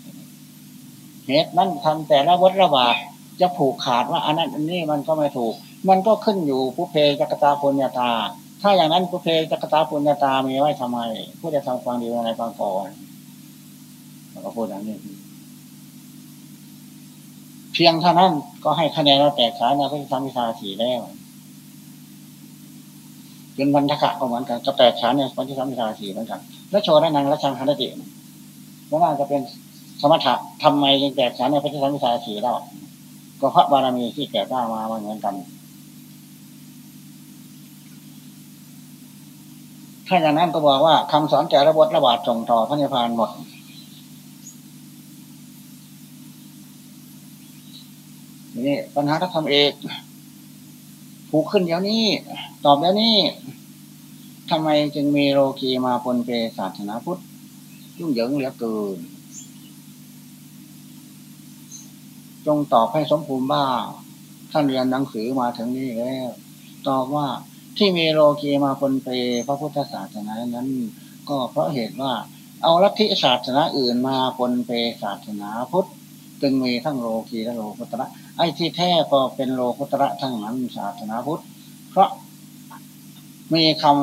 เหตุนั้นทำแต่ละวัฏระบาดจะผูกขาดว่าอันนั้นอันนี้มันก็ไม่ถูก มันก็ขึ้นอยู่ผู้เพจักตาปุญญาตา ถ้าอย่างนั้นกุเพจักตาปุญญาตามีไว้ทำไมผู้จะทำความดีอะไรบางก่อนแล้วก็พูดอย่างนี้เพียงเท่านั้นก็ให้คะแนนเราแตกฉานในพระธรรมวิชาสี่แล้วเป็นบรรทะก็เหมือนกันจะแตกฉานในพระธรรมวิชาสี่เหมือนกัน และโชว์ได้นังและชังฮันติแล้วน่าจะเป็นสมถะทำไมยังแตกฉานในพระธรรมวิชาสี่แล้วก็พระบารมีที่แก่กล้ามาเหมือนกัน ถ้าอย่างนั้นก็บอกว่าคำสอนแก่ระบทระบาดส่งต่อพระนิพพานหมด นี่ปัญหาถ้าทำเอกผูกขึ้นเดี๋ยวนี้ ตอบเดี๋ยวนี้ทำไมจึงมีโลกีมาปนเปศาสนาพุทธ ยุ่งเหยิงเหลือเกิน จงตอบให้สมภูมิบ้าท่านเรียนหนังสือมาถึงนี่แล้ว ตอบว่า ที่มีโลกีมาปนเปพระพุทธศาสนานั้น ก็เพราะเหตุว่าเอาลัทธิศาสนาอื่นมาปนเปศาสนาพุทธจึงมีทั้งโลกีและโลกุตระไอ้ที่แท้ก็เป็นโลกุตระทั้งนั้นศาสนาพุทธเพราะมีคำ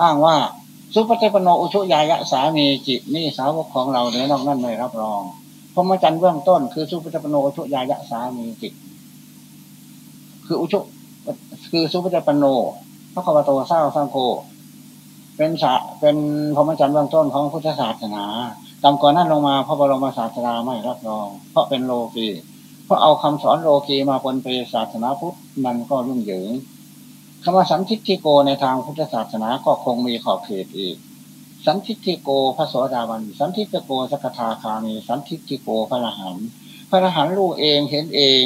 อ้างว่าสุปฏิปโนอุชุยายะสามีจิตนี่สาวกของเราเนื้อนอกนั่นไม่รับรองพรหมจรรย์เบื้องต้นคือสุปฏิปโนอุชุยายะสามีจิต คืออุชุคือสุปฏิปันโนพระคัมภโตเศร้าสังโฆเป็นสะเป็นพรหมจรรย์เบื้องต้นของพุทธศาสนาต่ำกว่านั้นลงมาพระบรมศาสดาไม่รับรอง เพราะเป็นโลกีเพราะเอาคำสอนโลกีมาปนเปศาสนาพุทธมันก็รุ่งเหยิงคำว่าสันทิฏฐิโกในทางพุทธศาสนาก็คงมีขอบเขตอีก สันทิฏฐิโกพระโสดาบัน สันทิฏฐิโกสกทาคามี สันทิฏฐิโกพระอรหันต์พระอรหันต์รู้เองเห็นเอง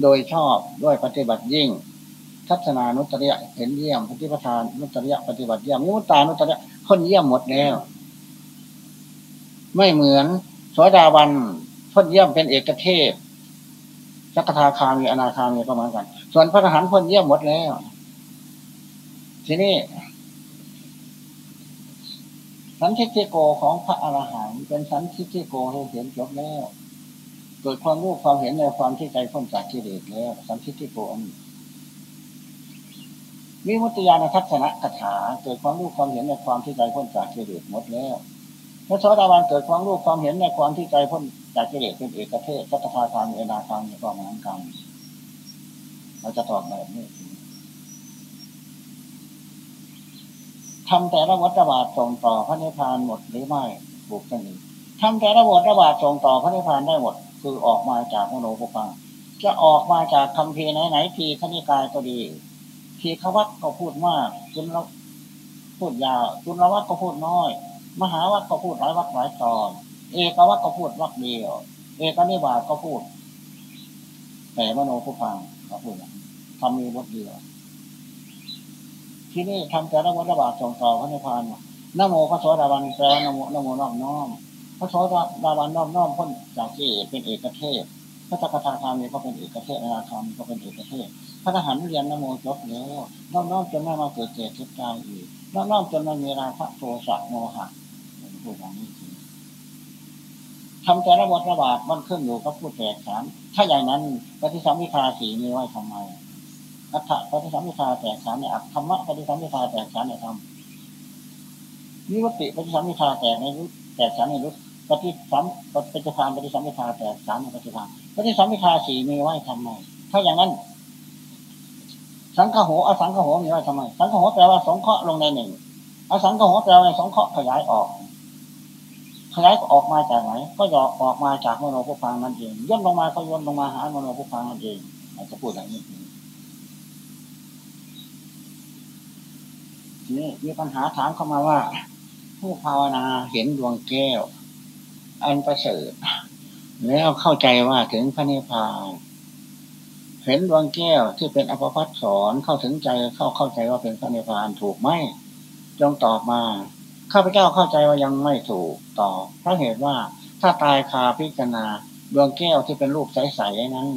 โดยชอบด้วยปฏิบัติยิ่ง ทัศนานุตริยเห็นเยี่ยมปฏิปทานนุตริยปฏิบัติเยี่ยมมุตตานุตริยคนเยี่ยมหมดแล้ว ไม่เหมือนโสดาบันพ้นเยี่ยมเป็นเอกเทศสักทาคามีอนาคามีก็เหมือนกัน ส่วนพระอรหันต์พ้นเยี่ยมหมดแล้ว ทีนี้สันทิฏโกของพระอรหันต์เป็นสันทิฏโกให้เห็นจบแล้ว เกิดความรู้ความเห็นในความที่ใจพ้นจากกิเลสแล้วสันทิฏโกอันวิมุตติญาณทัศนคถาเกิดความรู้ความเห็นในความที่ใจพ้นจากกิเลสหมดแล้วพระโสดาบันเกิดความรู้ความเห็นในความที่ใจพ้นจากกิเลสเป็นเอกเทศสัตตาทางเอนาทางก็เหมือนกันเราจะตอบแบบนี้ทำแต่ละวัฏบาทส่งต่อพระนิพพานหมดหรือไม่บุกนี้ทำแต่ละวัฏบาทส่งต่อพระนิพพานได้หมด คือออกมาจากมโนภพังจะออกมาจากคำพีไหนไหนทีขณิกายก็ดีทีขวัตก็พูดมากจุนเราพูดยาวจุนละวัตก็พูดน้อย มหาวัคก็พูดหลายวัคหลายตอน เอกวัคก็พูดวัคเดียว เอกนิบาตก็พูด แต่มโนผู้ฟังก็พูดทำมีวัคเดียวที่นี่ทำแต่ละวัฏบาทส่งต่อพระนิพพานนโมพระโสดาบันแปลนโมนโมน้อมน้อม ระโสดาบันน้อมน้อมพ้นจากที่เป็นเอกเทศพระจักรพรรดิธรรมก็เป็นเอกเทศนาธรรมก็เป็นเอกเทศพระทหารเรียนนโมจบแล้วน้อมน้อมจนไม่มาเกิดเจ็บเจ็บตายอีกน้อมน้อมจนไม่มีราคะโทสะโมหะพูดอย่างนี้ทำแต่ละบทระบาดมันขึ้นอยู่กับผู้แตกฉานถ้าอย่างนั้นปฏิสัมพิทาสีมีไว้ทำไมอัฏฐปฏิสัมพิทาแตกฉานในอัตธรรมะปฏิสัมพิทาแตกฉานในธรรมนิวติปฏิสัมพิทาแตกในรู้แตกฉานในรู้ ปฏิสัมปฏิพานปฏิสัมพิทาแตกฉานในปฏิพานปฏิสัมพิทาสีมีไว้ทำไมถ้าอย่างนั้น สังฆโหอสังฆโหมีไว้ทำไม สังฆโหแปลว่าสงเคราะห์ลงในหนึ่งอสังฆโหแปลว่าสงเคราะห์ขยายออก ขยายออกมาจากไหน ก็ยอออกมาจากมโนภุพังนั่นเองย่นลงมาก็ย่นลงมาหามโนภุพังนั่นเองอาจจะพูดอย่างนี้นี้มีปัญหาถามเข้ามาว่า ผู้ภาวนาเห็นดวงแก้ว อันประเสริฐแล้วเข้าใจว่าถึงพระนิพพานเห็นดวงแก้วที่เป็นอภพัฒสอนเข้าถึงใจเข้าเข้าใจว่าเป็นพระนิพพานถูกไหมจงตอบมาข้าพเจ้าเข้าใจว่ายังไม่ถูกต่อเพราะเหตุว่าถ้าตายคาพิจารณาดวงแก้วที่เป็นรูปใสๆนั้น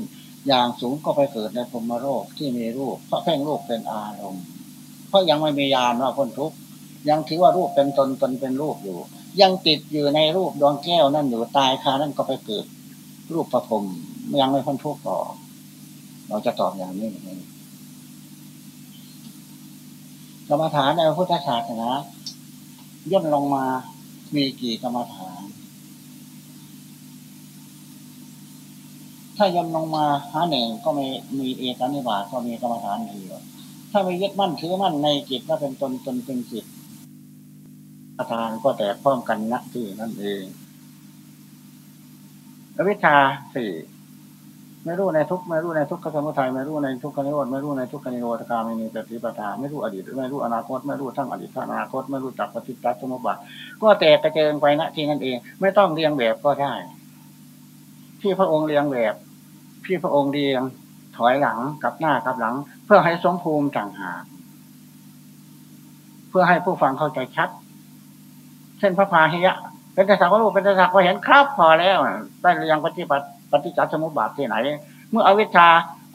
อย่างสูงก็ไปเกิดในพรมโลกที่มีรูปเพราะเพ่งรูปเป็นอารมณ์ เพราะยังไม่มียานว่าพ้นทุกข์ยังถือว่ารูปเป็นตนตนเป็นรูปอยู่ ยังติดอยู่ในรูปดวงแก้วนั่นอยู่ตายคานั่นก็ไปเกิด รูปประพรมยังไม่พ้นทุกข์ต่อเราจะตอบอย่างนี้กรรมฐานในพุทธศาสนาย่นลงมามีกี่กรรมฐาน ถ้าย่นลงมาหาหนึ่งก็มีมีเอกนิบาตก็มีกรรมฐานเดียวถ้าไม่ยึดมั่นถือมั่นในจิตว่าเป็นตนตนเป็นจิต อาการก็แตกพร้อมกันนักที่นั่นเองอวิชชาสี่ไม่รู้ในทุกไม่รู้ในทุกขสมุทัยไม่รู้ในทุกขนิโรธไม่รู้ในทุกขนิโรธกาไม่มีปฏิปทาไม่รู้อดีตไม่รู้อนาคต ไม่รู้ทั้งอดีตทั้งอนาคต ไม่รู้จักปฏิจจสมุปบาทก็แตกกระเจิงไปณที่นั่นเอง ไม่ต้องเรียงแบบก็ได้ ที่พระองค์เรียงแบบ ที่พระองค์เรียงถอยหลังกับหน้ากับหลัง เพื่อให้สมภูมิต่างหากเพื่อให้ผู้ฟังเข้าใจชัด เช่นพระพาหิยะเป็นแต่สักว่ารู้เป็นแต่สักว่าเห็นครับพอแล้วได้เรียงปฏิบัติปฏิจจสมุปบาทที่ไหน เมื่ออวิชชา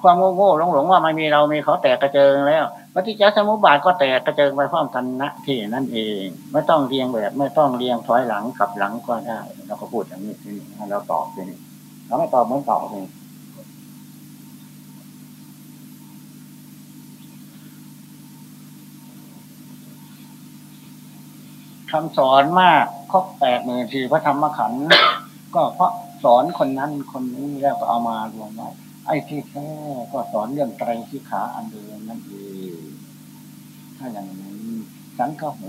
ความโง่โง่หลงหลงว่าไม่มีเรามีเขาแตกกระเจิงแล้วปฏิจจสมุปบาทก็แตกกระเจิงไปพร้อมกันนะที่นั่นเอง ไม่ต้องเรียงแบบไม่ต้องเรียงถอยหลังกลับหลังก็ได้เราก็พูดอย่างนี้ทีนี้เราตอบทีนี้เราไม่ตอบเหมือนตอบที คำสอนมากครบแปดหมื่นทีพระธรรมขันธ์ก็เพราะสอนคนนั้นคนนี้แล้วก็เอามารวมไว้ไอ้ที่แท้ก็สอนเรื่องไตรสิขาอันเดิมนั่นเองถ้าอย่างนี้สังฆโห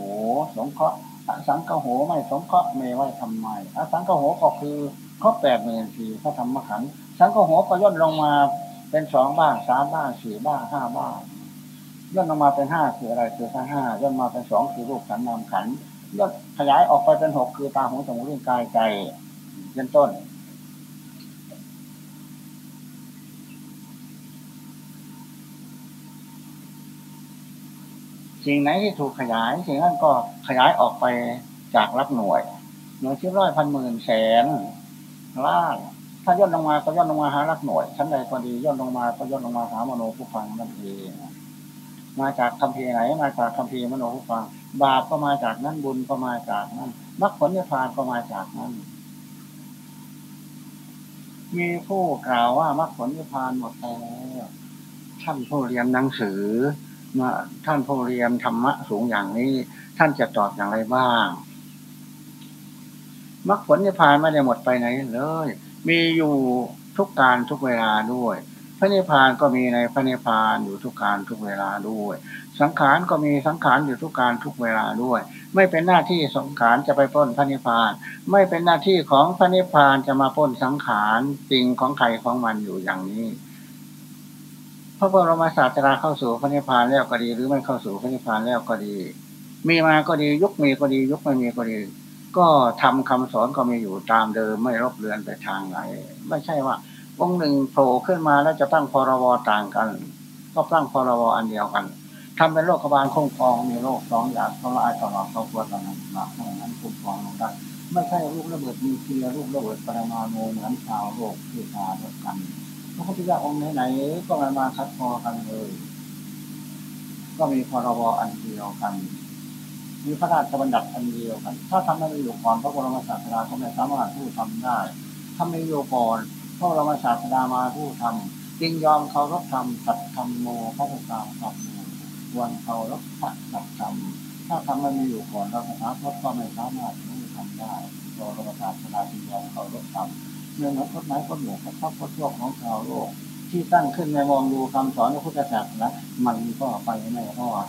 สงเคราะห์สังฆโหไม่สงเคราะห์ไม่ไว้ทำไมสังฆโหก็คือครบแปดหมื่นทีพระธรรมขันธ์สังฆโหก็ย่นลงมาเป็นสองบ้างสามบ้างสี่บ้างห้าบ้างย่นลงมาเป็นห้าคืออะไรคือทั้งห้าย่นมาเป็นสองคือรูปขันนามขัน ย่นขยายออกไปเป็นหกคือตาหูจมูกลิ้นกายใจเป็นต้น สิ่งไหนที่ถูกขยาย สิ่งนั้นก็ขยายออกไปจากรับหน่วย หน่วยที่ร้อยพันหมื่นแสนล้านถ้าย่นลงมาก็ย่นลงมาหารักหน่วยชั้นใดก็ดีย่นลงมาก็ย่นลงมาหามโนผู้ฟังนั่นเอง มาจากคำพีไหนมาจากคำพีมโนผู้ฟังบาปก็มาจากนั้นบุญก็มาจากนั้นมรรคผลนิพพานก็มาจากนั้นมีผู้กล่าวว่ามรรคผลนิพพานหมดไปแล้วท่านผู้เรียนหนังสือมาท่านผู้เรียนธรรมะสูงอย่างนี้ ท่านจะตอบอย่างไรบ้างมรรคผลนิพพานไม่ได้หมดไปไหนเลย มีอยู่ทุกการทุกเวลาด้วย ระนิพพานก็มีในพระนิพพานอยู่ทุกการทุกเวลาด้วย สังขารก็มีสังขารอยู่ทุกการทุกเวลาด้วย ไม่เป็นหน้าที่สังขารจะไปพ้นพระนิพพาน ไม่เป็นหน้าที่ของพระนิพพานจะมาพ้นสังขารจริงของใครของมันอยู่อย่างนี้พระบรมศาสดาเข้าสู่พระนิพพานแล้วก็ดี หรือไม่เข้าสู่พระนิพพานแล้วก็ดี มีมาก็ดียุคมีก็ดียุคไม่มีก็ดีก็ทำคำสอนก็มีอยู่ตามเดิมไม่รบเรือนไปทางไหนไม่ใช่ว่า องค์หนึ่งโผล่ขึ้นมาแล้วจะตั้งพรบต่างกัน ก็ตั้งพรบอันเดียวกันทำเป็นโรคบาลคุ้มครองมีโรคสองอย่างเขาลายตลอดเขาควรตอนนั้นหนักเนั้นคุ้มครองลงได้ไม่ใช่ลูกระเบิดมีเคียลูกระเบิดปรมาณูเหมือนชาวโลกที่มาเด้วกันพระพุทธเจ้าองค์ไหนๆก็มามาคัดคอกันเลย ก็มีพรบอันเดียวกันมีพระราชบัญญัติอันเดียวกัน ถ้าทำไม่อยู่ก่อนพระบรมศาสดาก็ไม่สามารถผู้ทำได้ถ้าไม่อยู่ก่อน พระบรมศาสดามาผู้ทำจึงยอมเคารพธรรมตัดธรรมโมพระพุทธเจ้าครับควรเขารับพระสักธรรมถ้าทำมันมีอยู่ก่อนเราสถาพก็ไม่สามารถที่จะทำได้ตัวรประทานชนาจิยอมเขารับธรรมเมื่อนั้นกฎหมายกฎหมู่กระทบกระทั่วของชาวโลกที่ตั้งขึ้นในมองดูคำสอนของพุทธศาสนามันก็ไปไม่รอด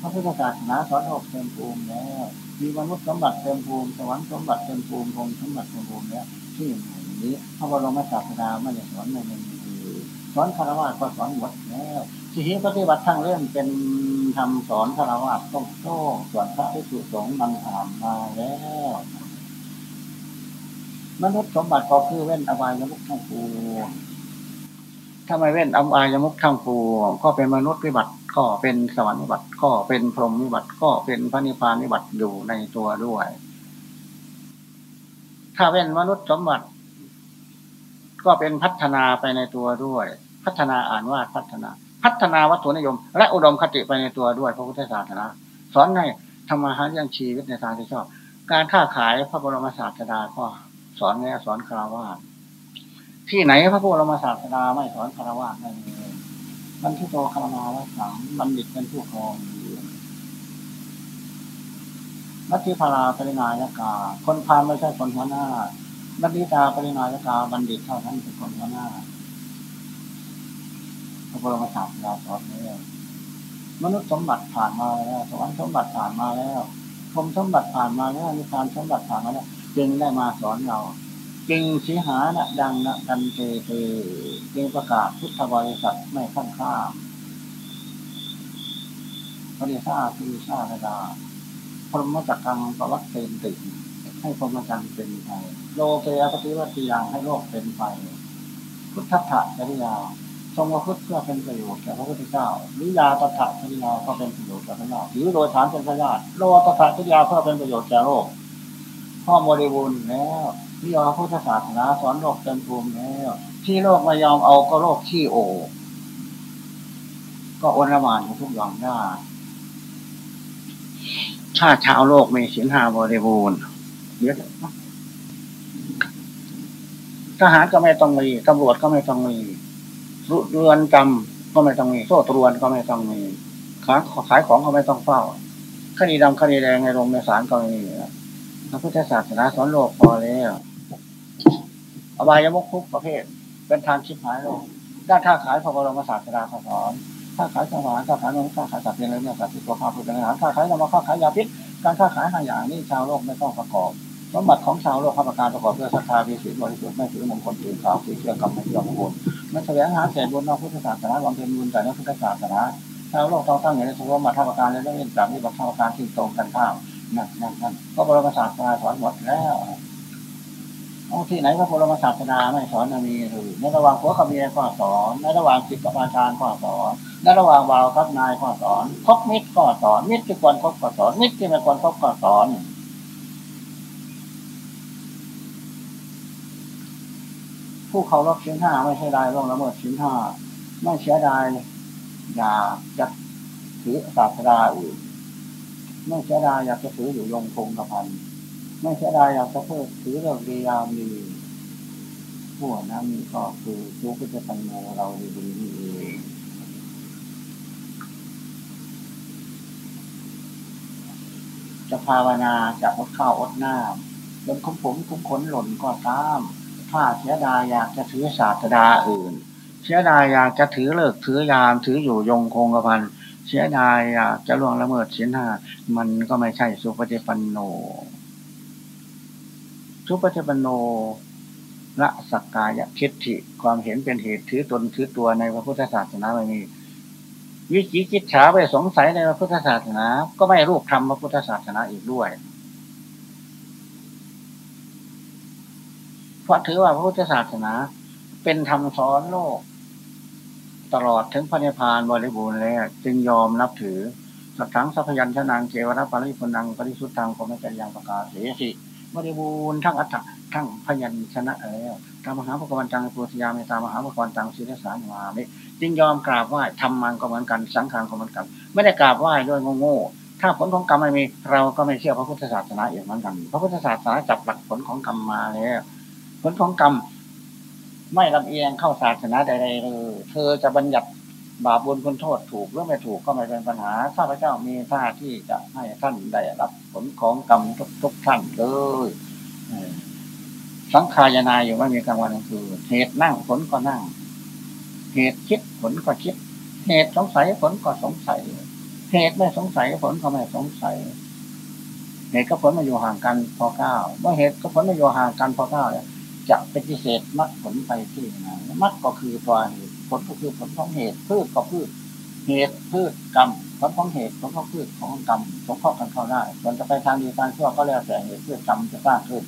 พระพุทธศาสนาสอนโลกเต็มภูมิแล้วมีมนุษย์สมบัติเต็มภูมิสวรรค์สมบัติเต็มภูมิพรมสมบัติเต็มภูมิแล้วที่ นี้พระบรมศาสดาไม่ได้สอนไม่ได้สอนคารวะก็สอนหมดแล้วทีนี้ปฏิบัติทั้งเรื่องเป็นทำสอนคารวะต้องโต้ส่วนพระที่สุสงมันถามมาแล้วมนุษย์สมบัติก็คือเว้นอบายมุขทั้งปวงถ้าไม่เว้นอบายมุขทั้งปวงก็เป็นมนุษย์วิบัติก็เป็นสวรรค์วิบัติก็เป็นพรหมวิบัติก็เป็นพระนิพพานวิบัติอยู่ในตัวด้วย ถ้าเป็นมนุษย์สมบัติ ก็เป็นพัฒนาไปในตัวด้วย พัฒนาอ่านว่าพัฒนา พัฒนาวัตถุนิยม และอุดมคติไปในตัวด้วยพระพุทธศาสนาสอนให้ทำมาหาเรื่องชีวิตในทางที่ชอบ การค้าขายพระบรมศาสดาก็สอนแง่สอนคารวะที่ไหนพระบรมศาสดาไม่สอนคารวะไม่มีมันที่โตคารวะสังบัณฑิตเป็นผู้ครองนัตถิพาราปรินายกา คนพานไม่ใช่คนหัวหน้า นัตถิตาปรินายกาบัณฑิตเท่านั้นเป็นคนหัวหน้าพระบรมศาสดาสอนแล้วมนุษย์สมบัติผ่านมาแล้วสวรรค์สมบัติผ่านมาแล้วพรมสมบัติผ่านมาแล้วนิพพานสมบัติผ่านมาแล้วจึงได้มาสอนเราจึงสีหานะดังนะกันเตเตจึงประกาศพุทธบริษัทไม่ข้างข้ามปริซาปีซาระดาพรหมจักรังประวัติเต็นติ ให้พรหมจักรเป็นไปโลเกอปฏิวัติยางให้โลกเป็นไปพุทธะจริยาทรงว่าพุทธเพื่อเป็นประโยชน์แก่พระพุทธเจ้าหรือยาตถะจริยาก็เป็นประโยชน์แก่พระเจ้าหรือโดยฐานเป็นพระญาติโลตถะจริยาเพื่อเป็นประโยชน์แก่โลกพ่อมเดบุญแล้วนิยมพุทธศาสนาสอนโลกเต็มภูมิแล้วที่โลกไม่ยอมเอาก็โลกที่โอ ก็อนละมานทุกอย่างได้ชาติชาวโลกมีสินหาบริบูรณ์ เยอะทหารก็ไม่ต้องมีตำรวจก็ไม่ต้องมีเรือนจำก็ไม่ต้องมีโซ่ตรวนก็ไม่ต้องมีขายขายของก็ไม่ต้องเฝ้าคดีดำคดีแดงในโรงในศาลก็ไม่มีพระพุทธศาสนาสอนโลกพอแล้วอบายมุกทุกประเภท เป็นทางชิบหายโลกด้านท่าขายพระบรมศาสดาสอนค้าขายสมานค้าขายเงินค้าขายสัตว์เลี้ยงเนื้อสัตว์ที่ตัวข้าวผืนอาหารค้าขายนำมันค้าขายยาพิษการค้าขายห้าอย่างนี้ชาวโลกไม่ต้องประกอบ สมบัติของชาวโลกข้าประการประกอบด้วยศรัทธาพิสิทธิ์บริสุทธิ์ไม่ถือมงคลอื่นข่าวคือเชื่อกรรมไม่เชื่อมงคลไม่แสวงหาเศษบุญนอกพุทธศาสนาบำเพ็ญบุญแต่ในพุทธศาสนาชาวโลกต้องตั้งอยู่ในสมบัติท่าประการและเล่นจากนี้บัตท่าประการที่ตรงกันข้ามนั่นนั่นนั่นก็บรมศาสนาสอนหมดแล้วเอาที่ไหนพระบรมศาสนาไม่สอนมีหรือในระหว่างผัวกับเมียก็สอนในระหว่างศิษย์กับอาจารย์ก็สอนในระหว่างบ่าวกับนายก็สอนคบมิตรก็สอนมิตรที่ควรคบก็สอนมิตรที่ไม่ควรคบก็สอน ผู้เขารับชิ้นห้าไม่ใช่ได้ร่วงละเมิดชิ้นห้าไม่เสียดายอยากจะถือศาสดาอื่นไม่เสียดายอยากจะถืออยู่ยงคงกระพันไม่เสียดายอยากจะเพิ่มถือเรื่องดียามดีผู้นั้นก็คือทุกข์จะตังโมเราดีๆนี่เองจะภาวนาจะอดข้าวอดน้ำจนคุ้มผมคุ้มขนหล่นก็ตาม ถ้าเสียดายอยากจะถือศาสดาอื่น เสียดายอยากจะถือเลิกถือยามถืออยู่ยงคงกระพันเสียดายอยากจะล่วงละเมิดศีลห้ามันก็ไม่ใช่สุปฏิปันโนสุปฏิปันโนละสักกายทิฏฐิความเห็นเป็นเหตุถือตนถือตัวในพระพุทธศาสนาไม่มีวิจิกิจฉาไปสงสัยในพระพุทธศาสนา ก็ไม่รูปธรรมพระพุทธศาสนาอีกด้วย เพ ราะถือว่าพระพุทธศาสนา เป็นธรรมสอนโลก ตลอดถึงพระนิพพานบริบูรณ์แล้วจึงยอมนับถือสักทั้งสัพยัญชนะเกวรปาริพุนังปริสุทธังก็ไม่ใจยังประกาศเสียสิบริบูรณ์ทั้งอัตถะทั้งพยัญชนะแล้วตามมหาภควันตังปุถยาเมตามหาภควันตังศิลสารมามิจึงยอมกราบไหว้ทำมันก็เหมือนกัน สังขารก็เหมือนกัน ไม่ได้กราบไหว้ด้วยโง่ๆถ้าผลของกรรมไม่มี เราก็ไม่เชื่อพระพุทธศาสนาอย่างนั้นกัน พระพุทธศาสนาจับหลักผลของกรรมมาแล้ว ผลของกรรม ไม่ลำเอียงเข้าศาสนาใดๆเลยเธอจะบัญญัติบาปบุญคุณโทษถูกหรือไม่ถูกก็ไม่เป็นปัญหาข้าพเจ้ามีท่าที่จะให้ท่านได้รับผลของกรรมทุกๆท่านเลยสังขายนาอยู่ไม่มีกลางวันกลางคืนเหตุนั่งผลก็นั่ง เหตุคิดผลก็คิด เหตุสงสัยผลก็สงสัย เหตุไม่สงสัยผลก็ไม่สงสัย เหตุกับผลมาอยู่ห่างกันพอเก้าเมื่อเหตุกับผลมาอยู่ห่างกันพอเก้าเนี่ย จะเป็นพิเศษมัดผลไปที่ไหนมัดก็คือตัวเหตุผลก็คือผลของเหตุพืชก็พืชเหตุพืชกรรมผลของเหตุผลของพืชของกรรมสงเคราะห์กันเข้าได้ส่วนจะไปทางดีการชั่วก็แล้วแต่เหตุพืชกรรมจะสร้างขึ้น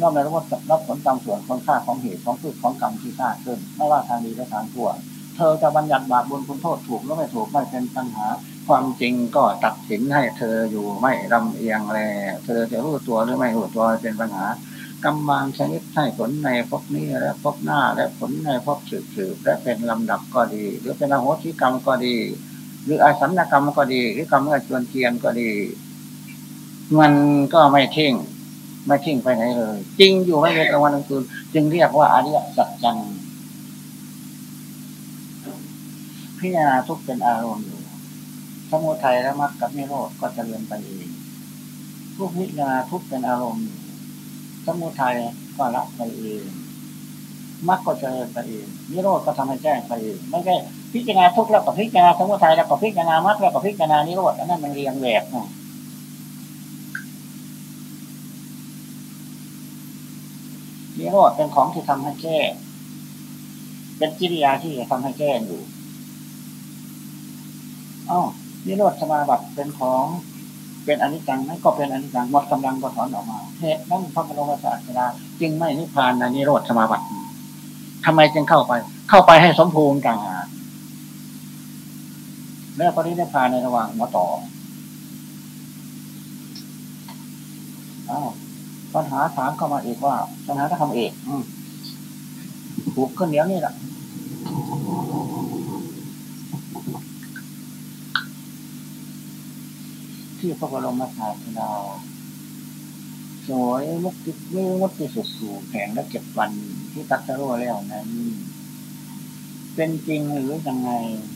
นอกในรับรับผลตามส่วนของค่าของเหตุของพืชของกรรมที่สร้างขึ้น ไม่ว่าทางดีและทางชั่ว เธอจะบัญญัติบาปบุญคุณโทษถูกหรือไม่ถูกไม่เป็นปัญหา ความจริงก็ตัดสินให้เธออยู่ไม่ลำเอียงแลเธอจะรู้ตัวหรือไม่รู้ตัวเป็นปัญหา กรรมบางชนิดให้ผลในพบนี้และพบหน้าและผลในพบสืบสืบและเป็นลำดับก็ดี หรือเป็นอโหสิกรรมก็ดี หรืออาสันกรรมก็ดี หรือกรรมเมื่อชวนเทียนก็ดี มันก็ไม่ทิ้งไม่ทิ้งไปไหนเลย จริงอยู่ไม่เป็นกลางวันกลางคืนจึงเรียกว่าอริยสัจจังพิจารณาทุกเป็นอารมณ์อยู่สมุทัยและมรรคกับนิโรธก็จะเรียนไปเองผู้พิจารณาทุกเป็นอารมณ์ สมุทัยก็ละไปเองมรรคก็เจริญไปเองนิโรธก็ทำให้แจ้งไปเองไม่ใช่พิจารณาทุกแล้วก็พิจารณาสมุทัยแล้วก็พิจารณามรรคแล้วก็พิจารณานิโรธอันนั้นมันเรียงแหวกนะนิโรธเป็นของที่ทำให้แก้เป็นกิริยาที่จะทำให้แก้อยู่อ๋อนิโรธสมาบัติเป็นของ เป็นอนิจจังนั่นก็เป็นอนิจจังหมดกำลังก็ถอนออกมาเหตุนั้นพระบรมศาสดาจึงไม่นิพพานในนิโรธสมาบัติทำไมจึงเข้าไป เข้าไปให้สมภูมิต่างหากแล้วปรินิพพานในระหว่างมาต่ออ้าวปัญหาถามเข้ามาอีกว่าปัญหาถ้าทำเอกถูกขึ้นเดี๋ยวนี้แหละ ที่พระบรมศาสดาสวยมุกติวิมุกติสุดสูงแข็งและเก็บวันที่ตัดสรู้แล้วนั้น เป็นจริงหรือยังไง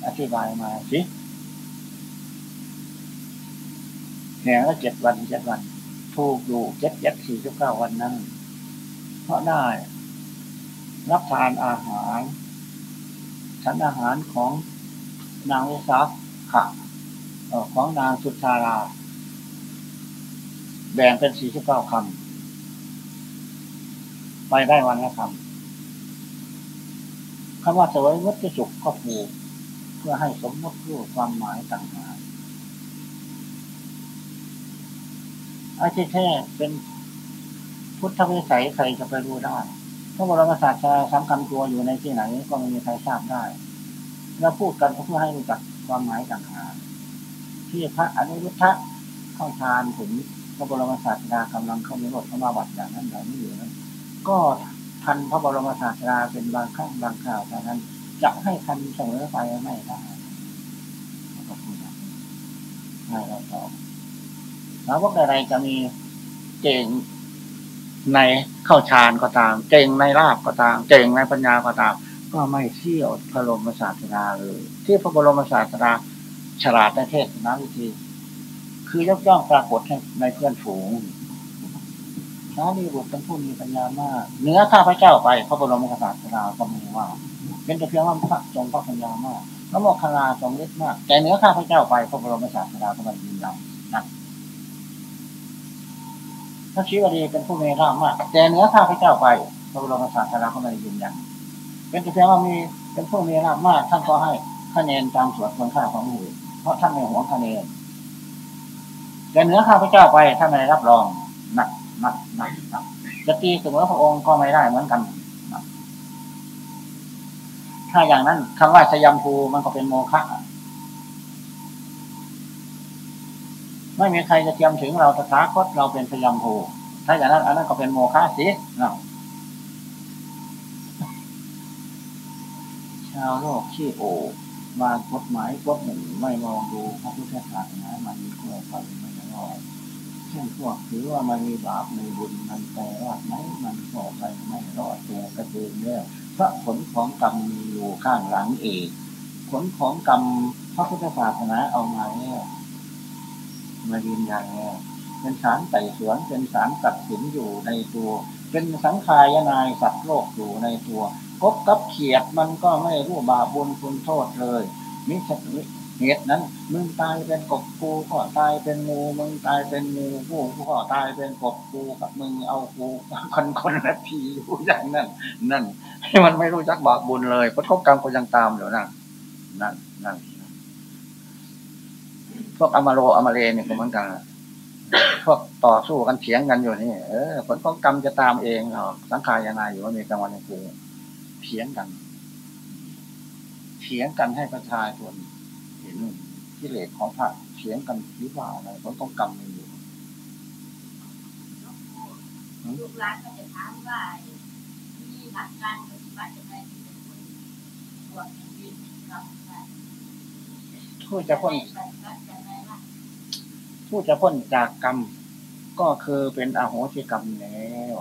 อธิบายมาสิแข็งและเจ็ดวันเจ็ดวัน ถูกอยู่เจ็ดเจ็ดสี่สิบเก้าวันนั้น เพราะได้ รับทานอาหารฉันอาหารของนางวิสาขะของนางสุชารา แบ่งเป็นสี่สิบเก้าคำไปได้วันละคำคำว่าสวยวัตสุขก็ผูกเพื่อให้สมมติรู้ความหมายต่างหากอาชีพแท้เป็นพุทธวิสัยใครจะไปรู้ได้พระบรมศาสดาสำคัญตัวอยู่ในที่ไหนก็ไม่มีใครทราบได้แล้วพูดกันเพื่อให้รู้จักความหมายต่างหากที่พระอนุรุทธะเข้าฌานถึง ระบรมศาสดากำลังเข้าในรถเข้ามาบัตรอย่างนั้นอย่างนี้อยู่นั้นก็ทันพระบรมศาสดาเป็นบางครั้งบางคราวแต่นั้นจะให้ทันเสมอไปไม่ได้ก็พูดให้เราตอบสาวกใดๆจะมีเก่งในเข้าฌานก็ตาม เก่งในลาบก็ตาม เก่งในปัญญาก็ตาม ก็ไม่เที่ยวพระบรมศาสดาเลย ที่พระบรมศาสดาฉลาดในเทศนาวิธี คือยกย่องปรากฏในเพื่อนฝูงพระดีบุตรเป็นผู้มีปัญญามากเนื้อข้าพระเจ้าไปพระบรมศาสดาก็มีว่า เป็นแต่เพียงว่าพระทรงพระปัญญามากพระโมคคัลลาทรงฤทธิ์มาก แต่เนื้อข้าพระเจ้าไปพระบรมศาสดาก็ไม่ยืนยันนะพระชีวดีเป็นผู้มีร่ามาก แต่เนื้อข้าพระเจ้าไปพระบรมศาสดาก็ไม่ยืนยันเป็นแต่เพียงว่ามีเป็นผู้มีร่ามมาก ท่านก็ให้คะแนนตามส่วนคุณค่าของมือเพราะท่านไม่หวงคะแนน แต่เหนือข้าพเจ้าไปท่านไม่รับรองหนักหนักหนักหนักจะตีเสมอพระองค์ก็ไม่ได้เหมือนกันถ้าอย่างนั้นคำว่าสยามภูมันก็เป็นโมฆะไม่มีใครจะเทียมถึงเราตถาคตเราเป็นสยามภูถ้าอย่างนั้นอันนั้นก็เป็นโมฆะสิชาวโลกขี้โอวางกฎหมายกฎหนึ่งไม่มองดูพระพุทธศาสนามันมีขั้วไปไม่ รอดเช่นพวกถือว่ามันมีบาปมีบุญมันแต่ว่าไหมมันก็ไปไม่รอดแต่กระเด็นเนี่ยพระผลของกรรมมีอยู่ข้างหลังเองผลของกรรมพระพุทธศาสนาเอามาเนี่ยมายืนยันเนี่ยเป็นสารไต่สวนเป็นสารตัดสินอยู่ในตัว เป็นสังขายนายสัตว์โลกอยู่ในตัวกบกับเขียดมันก็ไม่รู้บาปบุญคุณโทษเลยมิฉะ เหตุนั้นมึงตายเป็นกบกูก็ตายเป็นงูมึงตายเป็นงูกูก็ตายเป็นกบกูกับมึงเอากูคนคนละทีอยู่อย่างนั้นนั่นให้มันไม่รู้จักบาปบุญเลยพระทบกรรมก็ยังตามอยู่นั่นนั่นนั่นพวกอมาโรอมาเลนี่ก็เหมือนกันพวกต่อสู้กันเถียงกันอยู่นี่เออผลของกรรมจะตามเองหรอกสังขารยานาอยู่ว่ามีกลางวันกลางคืนเถียงกันเถียงกันให้ประชาชน ห็นที่เลกของพระเถียงกันหรือเปล่าอะไรเพราต้องกรรมมีอยู่ลูกหลานก็จะถามว่ามีหลักการปฏิบัติยังไงถึงจะพ้นตรวจยืนกับผู้จะพ้นผู้จะพ้นจากกรรม ก็คือเป็นอโหสิกรรมแล้ว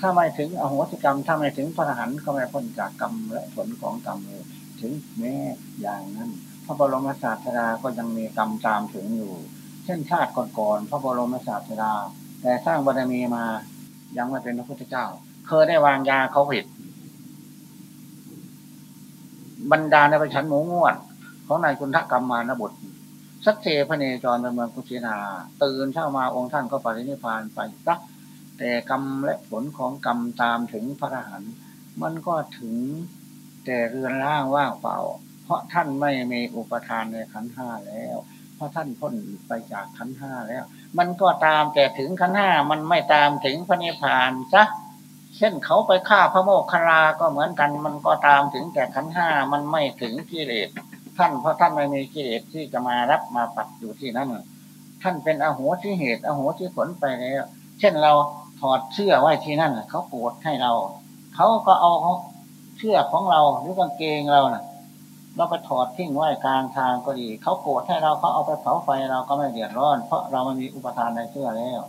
ถ้าไม่ถึงอโหสิกรรม ถ้าไม่ถึงพระหันก็ไม่พ้นจากกรรมและผลของกรรมเลยถึงแม้อย่างนั้น พระบรมศาสดาก็ยังมีกรรมตามถึงอยู่ เช่นชาติก่อนๆพระบรมศาสดา แต่สร้างบารมีมายังไม่เป็นพระพุทธเจ้า เคยได้วางยาเขาผิด บรรดาในประชันหมูงวดของนายคุณทกรรมมานบุตรสักเทพเนจรเป็นเมืองกุชินา ตื่นเช้ามาองค์ท่านก็ปรินิพานไปสักแต่กรรมและผลของกรรมตามถึงพระอรหันต์มันก็ถึงแต่เรือนร่างว่างเปล่า เพราะท่านไม่มีอุปทานในขันห้าแล้ว เพราะท่านพ้นไปจากขันห้าแล้ว มันก็ตามแต่ถึงขันห้ามันไม่ตามถึงพระนิพพานจ้ะเช่นเขาไปฆ่าพระโมคคัลลาก็เหมือนกัน มันก็ตามถึงแต่ขันห้ามันไม่ถึงกิเลสท่านเพราะท่านไม่มีกิเลสที่จะมารับมาปัดอยู่ที่นั่นท่านเป็นอโหสิเหตุอโหสิผลไปแล้ว เช่นเราถอดเสื้อไว้ที่นั่นเขาโกรธให้เรา เขาก็เอาเสื้อของเราหรือกางเกงเรานะ่ะ เราไปถอดทิ้งไว้กลางทางก็ดี เขาโกรธให้เราเขาเอาไปเผาไฟเราก็ไม่เดือดร้อน เพราะเรามันมีอุปทานในเสื้อแล้ว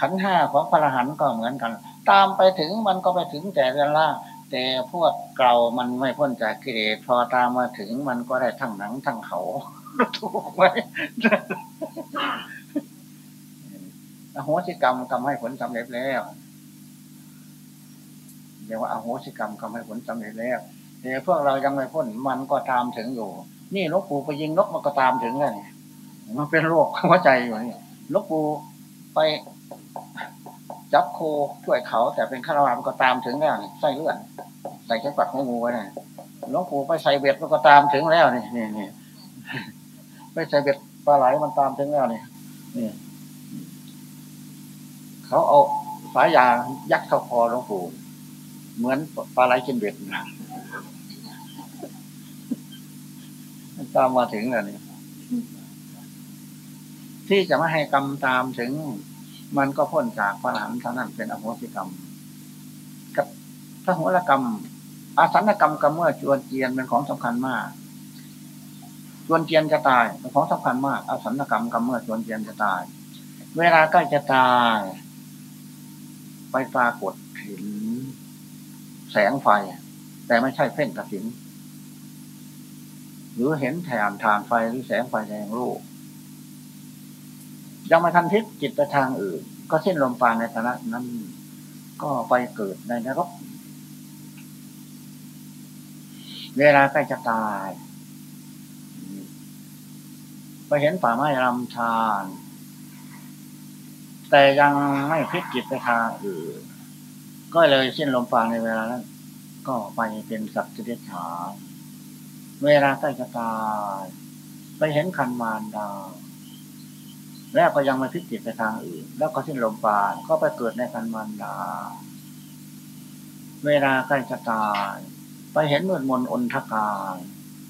ขันห้าของพระรหันก็เหมือนกัน ตามไปถึงมันก็ไปถึงแต่เรื่องล่างแต่พวกเรามันไม่พ้นจากกิเลสพอตามมาถึงมันก็ได้ทั้งหนังทั้งเขาถูกไหมอโหสิกรรมทำให้ผลสำเร็จแล้วเรียกว่าอโหสิกรรมทำให้ผลสำเร็จแล้ว แต่พวกเรายังไม่พ้นมันก็ตามถึงอยู่ นี่ลูกปูไปยิงนกมันก็ตามถึงเลยมันเป็นโรคหัวใจอยู่นี่ลูกปูไปจับโคช่วยเขาแต่เป็นฆราวาสมันก็ตามถึงแล้วนี่ใส่เลือดใส่แค่ปัดหัวงูไว้นี่หลวงปู่ไปใส่เบ็ดมันก็ตามถึงแล้วนี่นี่นี่ไปใส่เบ็ดปลาไหลมันตามถึงแล้วนี่นี่เขาเอาสายยางยัดเข้าคอหลวงปู่เหมือนปลาไหลกินเบ็ดนะ ตามมาถึงแล้วนี่ที่จะไม่ให้กรรมตามถึง มันก็พ้นจากพระหลานเท่านั้นเป็นอโหสิกรรม กับพระหัวกรรม อาสันกรรมกับเมื่อจวนเจียนเป็นของสำคัญมากจวนเจียนจะตายเป็นของสำคัญมากอาสันกรรมกับเมื่อจวนเจียนจะตาย เวลาใกล้จะตาย ไปปรากฏเห็นแสงไฟ แต่ไม่ใช่เพ่งกระสิน หรือเห็นแถมทานไฟหรือแสงไฟแดงลูกยังไม่ทันทิศจิตไปทางอื่น ก็สิ้นลมปราณในฐานะนั้น ก็ไปเกิดในนรก เวลาใกล้จะตายไปเห็นป่าไม้ลำธารแต่ยังไม่พิจิตไปทางอื่นก็เลยสิ้นลมปราณในเวลานั้น ก็ไปเป็นสัตว์ที่เดชาเวลาใกล้จะตาย ไปเห็นคันมารดา แล้วก็ยังมาพิจิตไปทางอื่น แล้วก็สิ้นลมปราณก็ไปเกิดในคันมันดา เวลาใกล้จะตาย ไปเห็นมืดมนอนทการ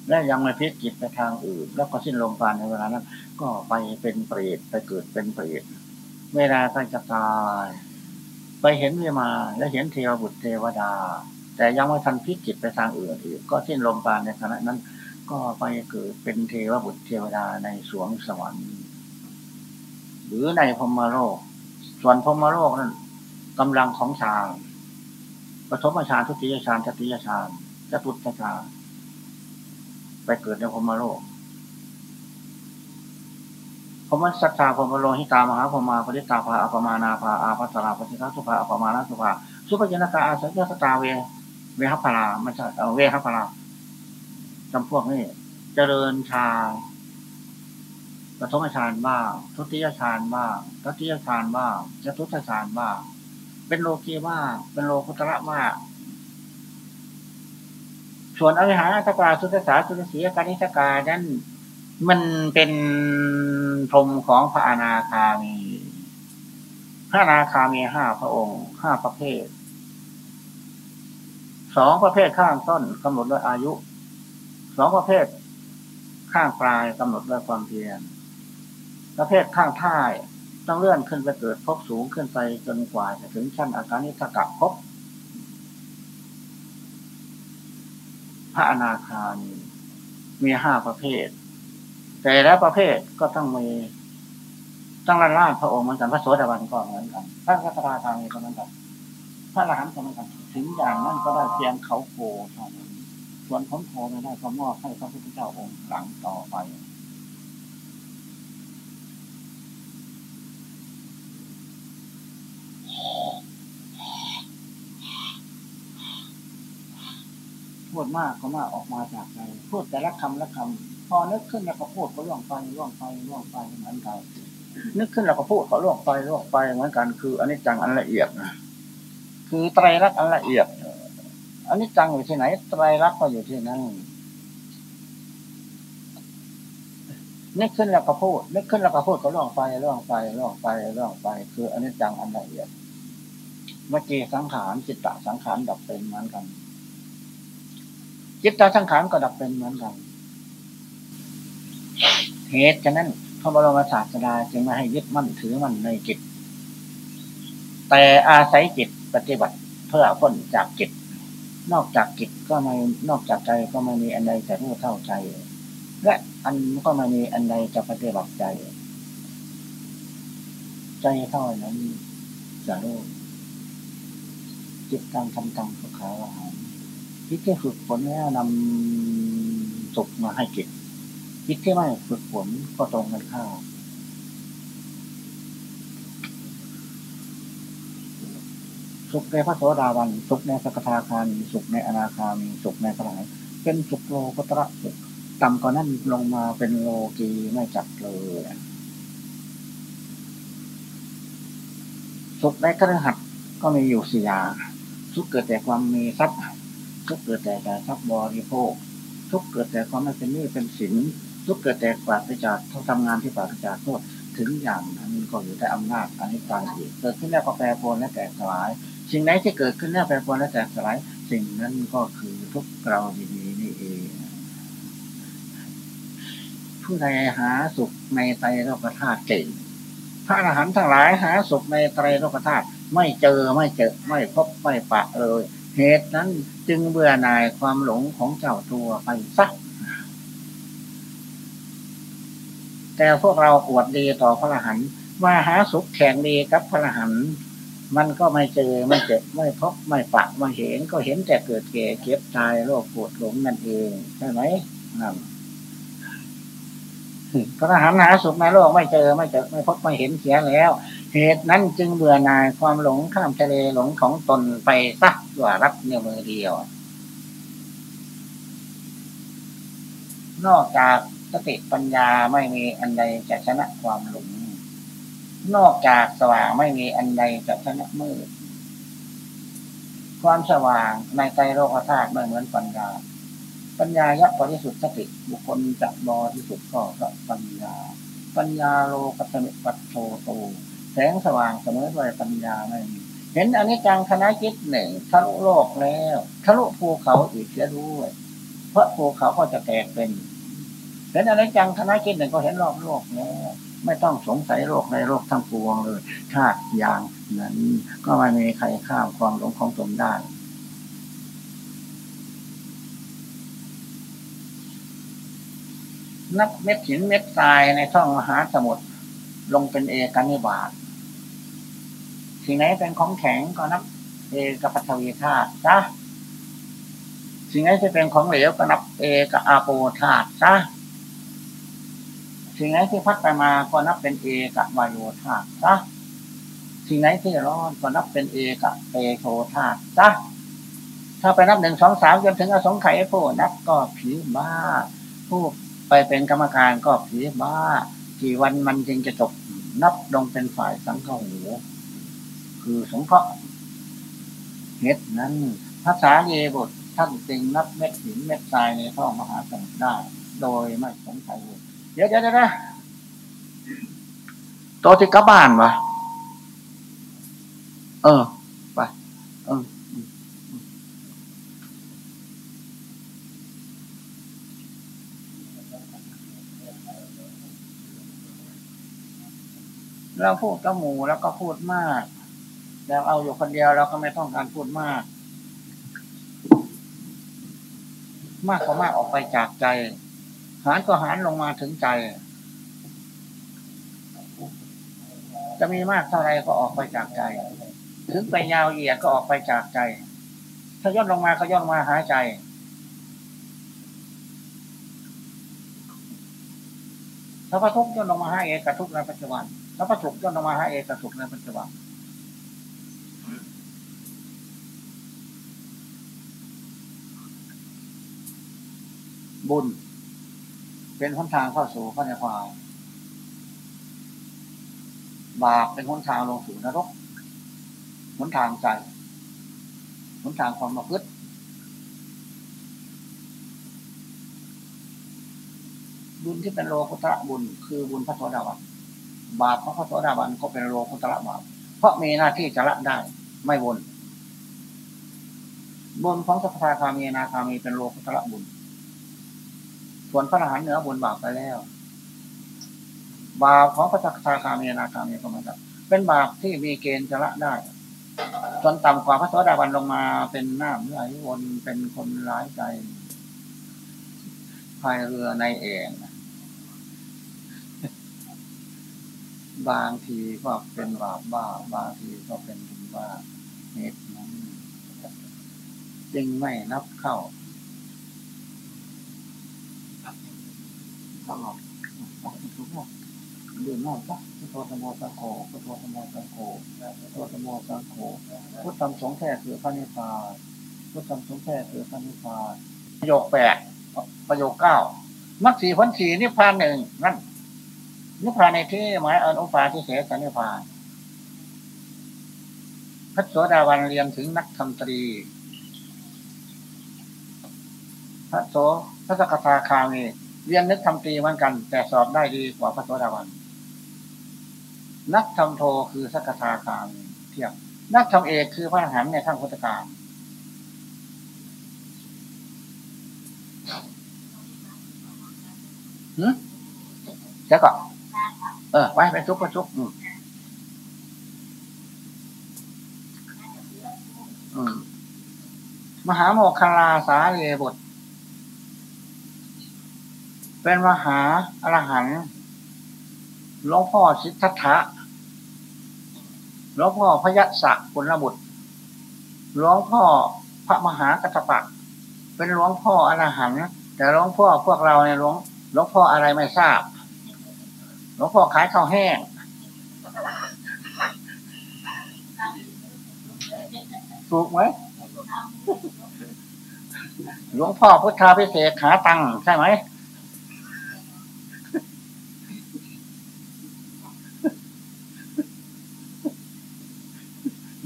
และยังไม่พิจิตไปทางอื่น แล้วก็สิ้นลมปราณในเวลานั้น ก็ไปเป็นเปรตไปเกิดเป็นเปรตเวลาใกล้จะตาย ไปเห็นวิมาและเห็นเทวบุตรเทวดา แต่ยังไม่ทันพิจิตไปทางอื่นอีกก็สิ้นลมปราณในขณะนั้น ก็ไปเกิดเป็นเทวบุตรเทวดาในสวงสวรรค์ หรือในพมโลก ส่วนพมโลกนั้นกำลังของฌานปฐมฌานทุติยฌานตติยฌานจตุตฌานไปเกิดในพมโลกพมสัตตาพมโลหิตามหาพมาปริตาภาอัปมานาภาอาภัสราปฏิทัสุภาอัปมานาสุภาสุภยนกาอาศัยสตาเว เวหัพลาม่ใช่เวหัพลาจำพวกนี้เจริญชาปฐมฌานบ้างทุติยฌานบ้างตติยฌานบ้างจตุตฌานบ้างเป็นโลกีบ้างเป็นโลกุตระบ้างส่วนอริหาตกาสุตสาสุตสีกานิสกานั้นมันเป็นพรมของพระอนาคามี พระอนาคามีห้าพระองค์ห้าประเภท สองประเภทข้างต้นกำหนดด้วยอายุ สองประเภท ข้างปลายกำหนดด้วยความเพียรประเภทข้างท้ายต้องเลื่อนขึ้นไปเกิดพบสูงขึ้นไปจนกว่าจะถึงชั้นอาการนิทกะพบพระอนาคามีมีห้าประเภท แต่แล้วประเภทก็ต้องมีต้องละล่าพระองค์เหมือนกันพระโสดาบันก็เหมือนกันพระกัตราคามีก็เหมือนกัน พระหลานก็ไม่อนกันถึงอย่างนั้นก็ได้เพียงเขาโคเท่ส่วนของโคไม่ได้ก็มอบให้พระพุทธเจ้าองค์หลังต่อไปพูดมากก็มากออกมาจากใจพูดแต่ละคำละคำพอนึกขึ้นแล้วก็พูดก็ล่วงไปล่วงไปล่วงไปเหมือนกันนึกขึ้นแล้วก็พูดก็ล่วงไปล่วงไปเหมือนกันคืออันนี้จังอันละเอียดนะ คือไตรลักษณ์อันละเอียดอันนี้จังอยู่ที่ไหน ไตรลักษณ์ก็อยู่ที่นั่นนึกขึ้นแล้วก็พูดนึกขึ้นแล้วก็พูดก็ล่วงไปล่วงไปล่วงไปล่วงไป คืออันนี้จังอันละเอียดเมื่อกี้สังขารจิตตสังขารดับเป็นเหมือนกัน จิตตสังขารก็ดับเป็นเหมือนกัน เหตุฉะนั้นพระบรมศาสดาจึงมาให้ยึดมั่นถือมั่นในจิต แต่อาศัยจิต ปฏิบัติเพื่อพ้นจากจิต นอกจากจิตก็ไม่นอกจากใจก็ไม่มีอันใดจะรู้เท่าใจ และอันก็ไม่มีอันใดจะปฏิบัติใจ ใจเท่านั้นจะรู้จิตการทำตังสุขาอาหารจิตที่ฝึกฝนแล้วนำสุขมาให้จิตจิตที่ไม่ฝึกฝนก็ตรงกันข้าม สุขในพระโสดาบันสุขในสกทาคามีสุขในอนาคามีสุขในพระหลายเป็นสุขโลกุตระสุขต่ำกว่านั้นลงมาเป็นโลกีไม่จับเลยสุขในกระหัตก็มีอยู่สี่อย่างทุกเกิดแต่ความมีทรัพย์ทุกเกิดแต่การทรัพย์บริโภค ทุกเกิดแต่ความไม่เป็นหนี้เป็นสินทุกเกิดแต่ปราศจากเขาทำงานที่ปราศจากโทษถึงอย่างนั้นก็อยู่ในอำนาจอันนี้การอีกเกิดขึ้นแล้วก็แปรปรวนและแตกสลาย สิ่งไหนที่เกิดขึ้นแล้วแปรปรวนและแตกสลาย สิ่งนั้นก็คือทุกเราดีๆนี่เอง ผู้ใดหาสุขในใจโลกธาตุเก่งพระอรหันต์ทั้งหลายหาสุขในไตรโลกธาตุไม่เจอไม่เจอไม่พบไม่ปะเลย เหตุนั้นจึงเบื่อหน่ายความหลงของเจ้าตัวไปสักแต่พวกเราอวดดีต่อพระอรหันต์ว่าหาสุขแข่งดีกับพระอรหันต์ มันก็ไม่เจอไม่เจอไม่พบไม่ปะไม่เห็นก็เห็นแต่เกิดเก่เก็บตายโรคปวดหลงนั่นเองใช่ไหมนั่นพระหันหาสุขในโลกไม่เจอไม่เจอไม่พบไม่เห็นเสียแล้ว เหตุนั้นจึงเบื่อหน่ายความหลงข้ามทะเลหลงของตนไปสักว่ารับเนื้อมือเดียว นอกจากสติปัญญาไม่มีอันใดจะชนะความหลง นอกจากสว่างไม่มีอันใดจะชนะมืด ความสว่างในใจโลกธาตุไม่เหมือนปัญญา ปัญญายะบริสุทธิ์สติบุคคลจะบริสุทธิ์ก็พระปัญญา ปัญญาโลกัตมิปัตโตโตแสงสว่างเสมอด้วยปัญญาไม่มีเห็นอันนี้จังคณะจิตหนึ่งทะลุโลกแล้วทะลุภูเขาอีกเสียด้วย เพราะภูเขาก็จะแตกเป็นเห็นอะไรจังคณะคิดหนึ่งก็เห็นรอบโลกแล้ว ไม่ต้องสงสัยโลกในโลกทั้งปวงเลยถ้าอย่างนั้นก็ไม่มีใครข้ามความหลงของตนได้นับเม็ดหินเม็ดทรายในท่องมหาสมุทรลงเป็นเอกนิบาตสิ่งไหนเป็นของแข็งก็นับ เอกปัทวีธาตุจ้ะสิ่งไหนที่เป็นของเหลวก็นับเอกอาโปธาตุจ้ะ สิ่งไหนที่พัดไปมาก็นับเป็นเอกะวายโยธาซะสิ่งไหนที่ร้อนก็นับเป็นเอกะเตโชธาซะถ้าไปนับหนึ่งสองสามจนถึงอสงไขยผู้นับก็ผีบ้า ผู้ไปเป็นกรรมการก็ผีบ้า กี่วันมันจึงจะจบนับลงเป็นฝ่ายสังฆหูคือสงเคราะห์เหตุนั้นภาษาเยบุตรท่านจึงนับเม็ดหินเม็ดทรายในท้องมหาสมุทรได้ โดยไม่สงสัย เลยดี๋ยวเดี๋ยวนะตัวที่กลับบ้านวะเออไปเออเราพูดกับหมูแล้วก็พูดมาก แล้วเอาอยู่คนเดียวเราก็ไม่ต้องการพูดมาก มากก็มากออกไปจากใจ หารก็หารลงมาถึงใจ จะมีมากเท่าไรก็ออกไปจากใจ ถึงไปยาวเหยียดก็ออกไปจากใจ ถ้าย่นลงมาก็ย่นมาหาใจถ้าพระทุกย่นลงมาหาเอกทุกในปัจจุบันถ้าพระทุกย่นลงมาหาเอกทุกในปัจจุบันบุญ เป็นหนทางเข้าสู่พระนิพพานบาปเป็นหนทางลงสู่นรกหนทางใจหนทางความประพฤติบุญที่เป็นโลกุตระบุญ คือบุญพระโสดาบันบาปของพระโสดาบันก็เป็นโลกุตระบาปเพราะมีหน้าที่จะละได้ ไม่บุญบุญของสัพพาคามีนาคามีเป็นโลกุตระบุญ ส่วนพระอรหันต์เหนือบุญบาปไปแล้ว บาปของพระสัพพาคามีนาคามีก็เหมือนกันเป็นบาปที่มีเกณฑ์จะละได้จนต่ำกว่าพระโสดาบันลงมาเป็นหน้าไหลวนเป็นคนร้ายใจพายเรือในเองบางทีก็เป็นบาปบ้า บางทีก็เป็นบุญบ้าเหตุนั้นจึงไม่นับเข้า ตลอดทุกข์ดื่มน้ำปะพุทโธธโมสังโฆพุทโธธโมสังโฆพุทโธธโมสังโฆพุทธธรรมสงแท้คือพระนิพพานพุทธธรรมสงแท้คือพระนิพพานประโยคแปดประโยคเก้ามัรสีพันสีนิพพานหนึ่งนั่นนิพพานในที่หมายอนุปาที่เสสนิพพานพระโสดาวันเรียนถึงนักธรรมตรีพระโสพระสกทาคามี เรียนนึกทำตรีเหมือนกัน แต่สอบได้ดีกว่าพระโสดาวัน นักทำโทคือสักทาคามีเทียบนักทำเอกคือพระอรหันต์ในขั้งพุทธการหืมเจ้าก็เออ ไว้ไปซุกไปซุกอืมอืมมหาโมคคลาสาเรบท เป็นมหาอรหันต์หลวงพ่อสิทธัตถะหลวงพ่อพยัสสะกุลบุตรหลวงพ่อพระมหากัตปะเป็นหลวงพ่ออรหันต์แต่หลวงพ่อพวกเราเนี่ยหลวงหลวงพ่ออะไรไม่ทราบหลวงพ่อขายข้าวแห้งถูกไหมหลวงพ่อพุทธาพิเศษขาตังใช่ไหม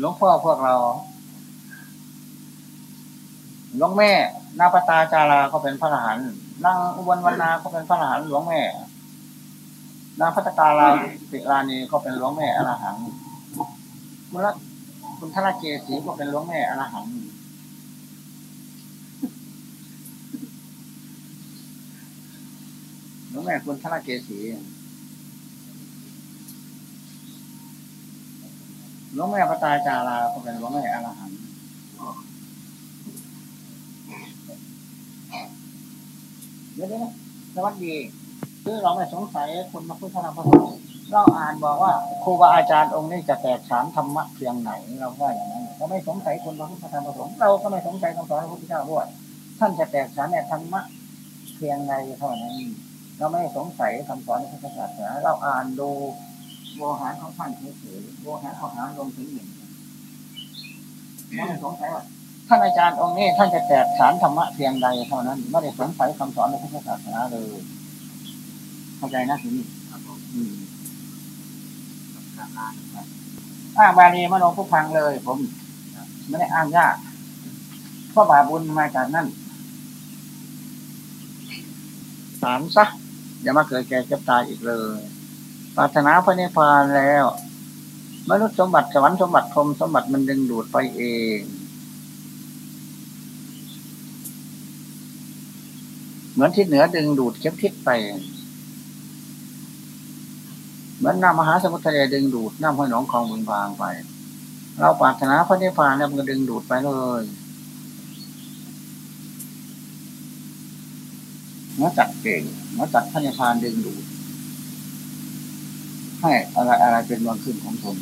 หลวงพ่อพวกเรา หลวงแม่นาปตาจาราก็เป็นพระอรหันต์นางอุบลวรรณาก็เป็นพระอรหันต์หลวงแม่นางพัตกาลาติลานีก็เป็นหลวงแม่อรหังมุลคุณธนเกศีก็เป็นหลวงแม่อรหังหลวงแม่คุณธนเกศี หลวงแม่พระตาจาราก็เป็นหลวงแม่อรหังเดี๋ยวนะสวัสดีคือเราไม่สงสัยคุณมาพุทธธรรมพระสงฆ์เราอ่านบอกว่าครูบาอาจารย์องค์นี้จะแตกฉานธรรมะเพียงไหนเราว่าอย่างนั้นเราไม่สงสัยคุณมาพุทธธรรมพระสงฆ์เราก็ไม่สงสัยคำสอนพระพุทธเจ้าด้วยท่านจะแตกฉานในธรรมะเพียงใดเท่านั้นเราไม่สงสัยคำสอนพระพุทธศาสนาเราอ่านดู โวหารของท่านเฉยๆโวหารของหารลงถึงหนึ่งเราไม่สงสัยว่าท่านอาจารย์องค์นี้ท่านจะแตกฉานธรรมะเพียงใดเท่านั้นไม่ได้สงสัยคำสอนในพระพุทธศาสนาเลยเข้าใจนะทีนี้อ้างบาลีมโนผู้พังเลย ผมไม่ได้อ้างยากเพราะบาบุญมาจากนั่นถามซะอย่ามาเกิดแก่เจ็บตายอีกเลย ปรารถนาพระนิพพานแล้วมนุษย์สมบัติสวรรค์สมบัติพรมสมบัติมันดึงดูดไปเอง เหมือนที่เหนือดึงดูดเข็มทิศไป เหมือนน้ำมหาสมุทรทะเลดึงดูดน้ำห้อยหนองคลองบึงพางไป เราปรารถนาพระนิพพานแล้วมันก็ดึงดูดไปเลยมาจัดเก่งมาจัดพระนิพพานดึงดูด ให้อะไรอะไรเป็นวันขึ้นของตน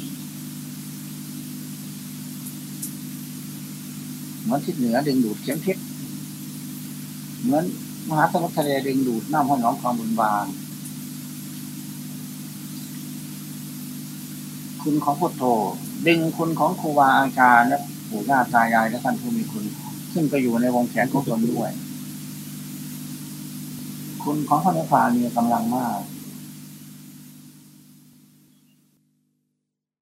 เหมือนทิศเหนือดึงดูดเข็มทิศเหมือนมหาสมุทรทะเลดึงดูดน้ำห้อยหนองคลองบึงบางคุณของพุทโธดึงคุณของครูบาอาจารย์และปู่ย่าตายายและท่านผู้มีคุณ ซึ่งก็อยู่ในวงแขนของตนด้วย คุณของพระนิพพานมีกำลังมาก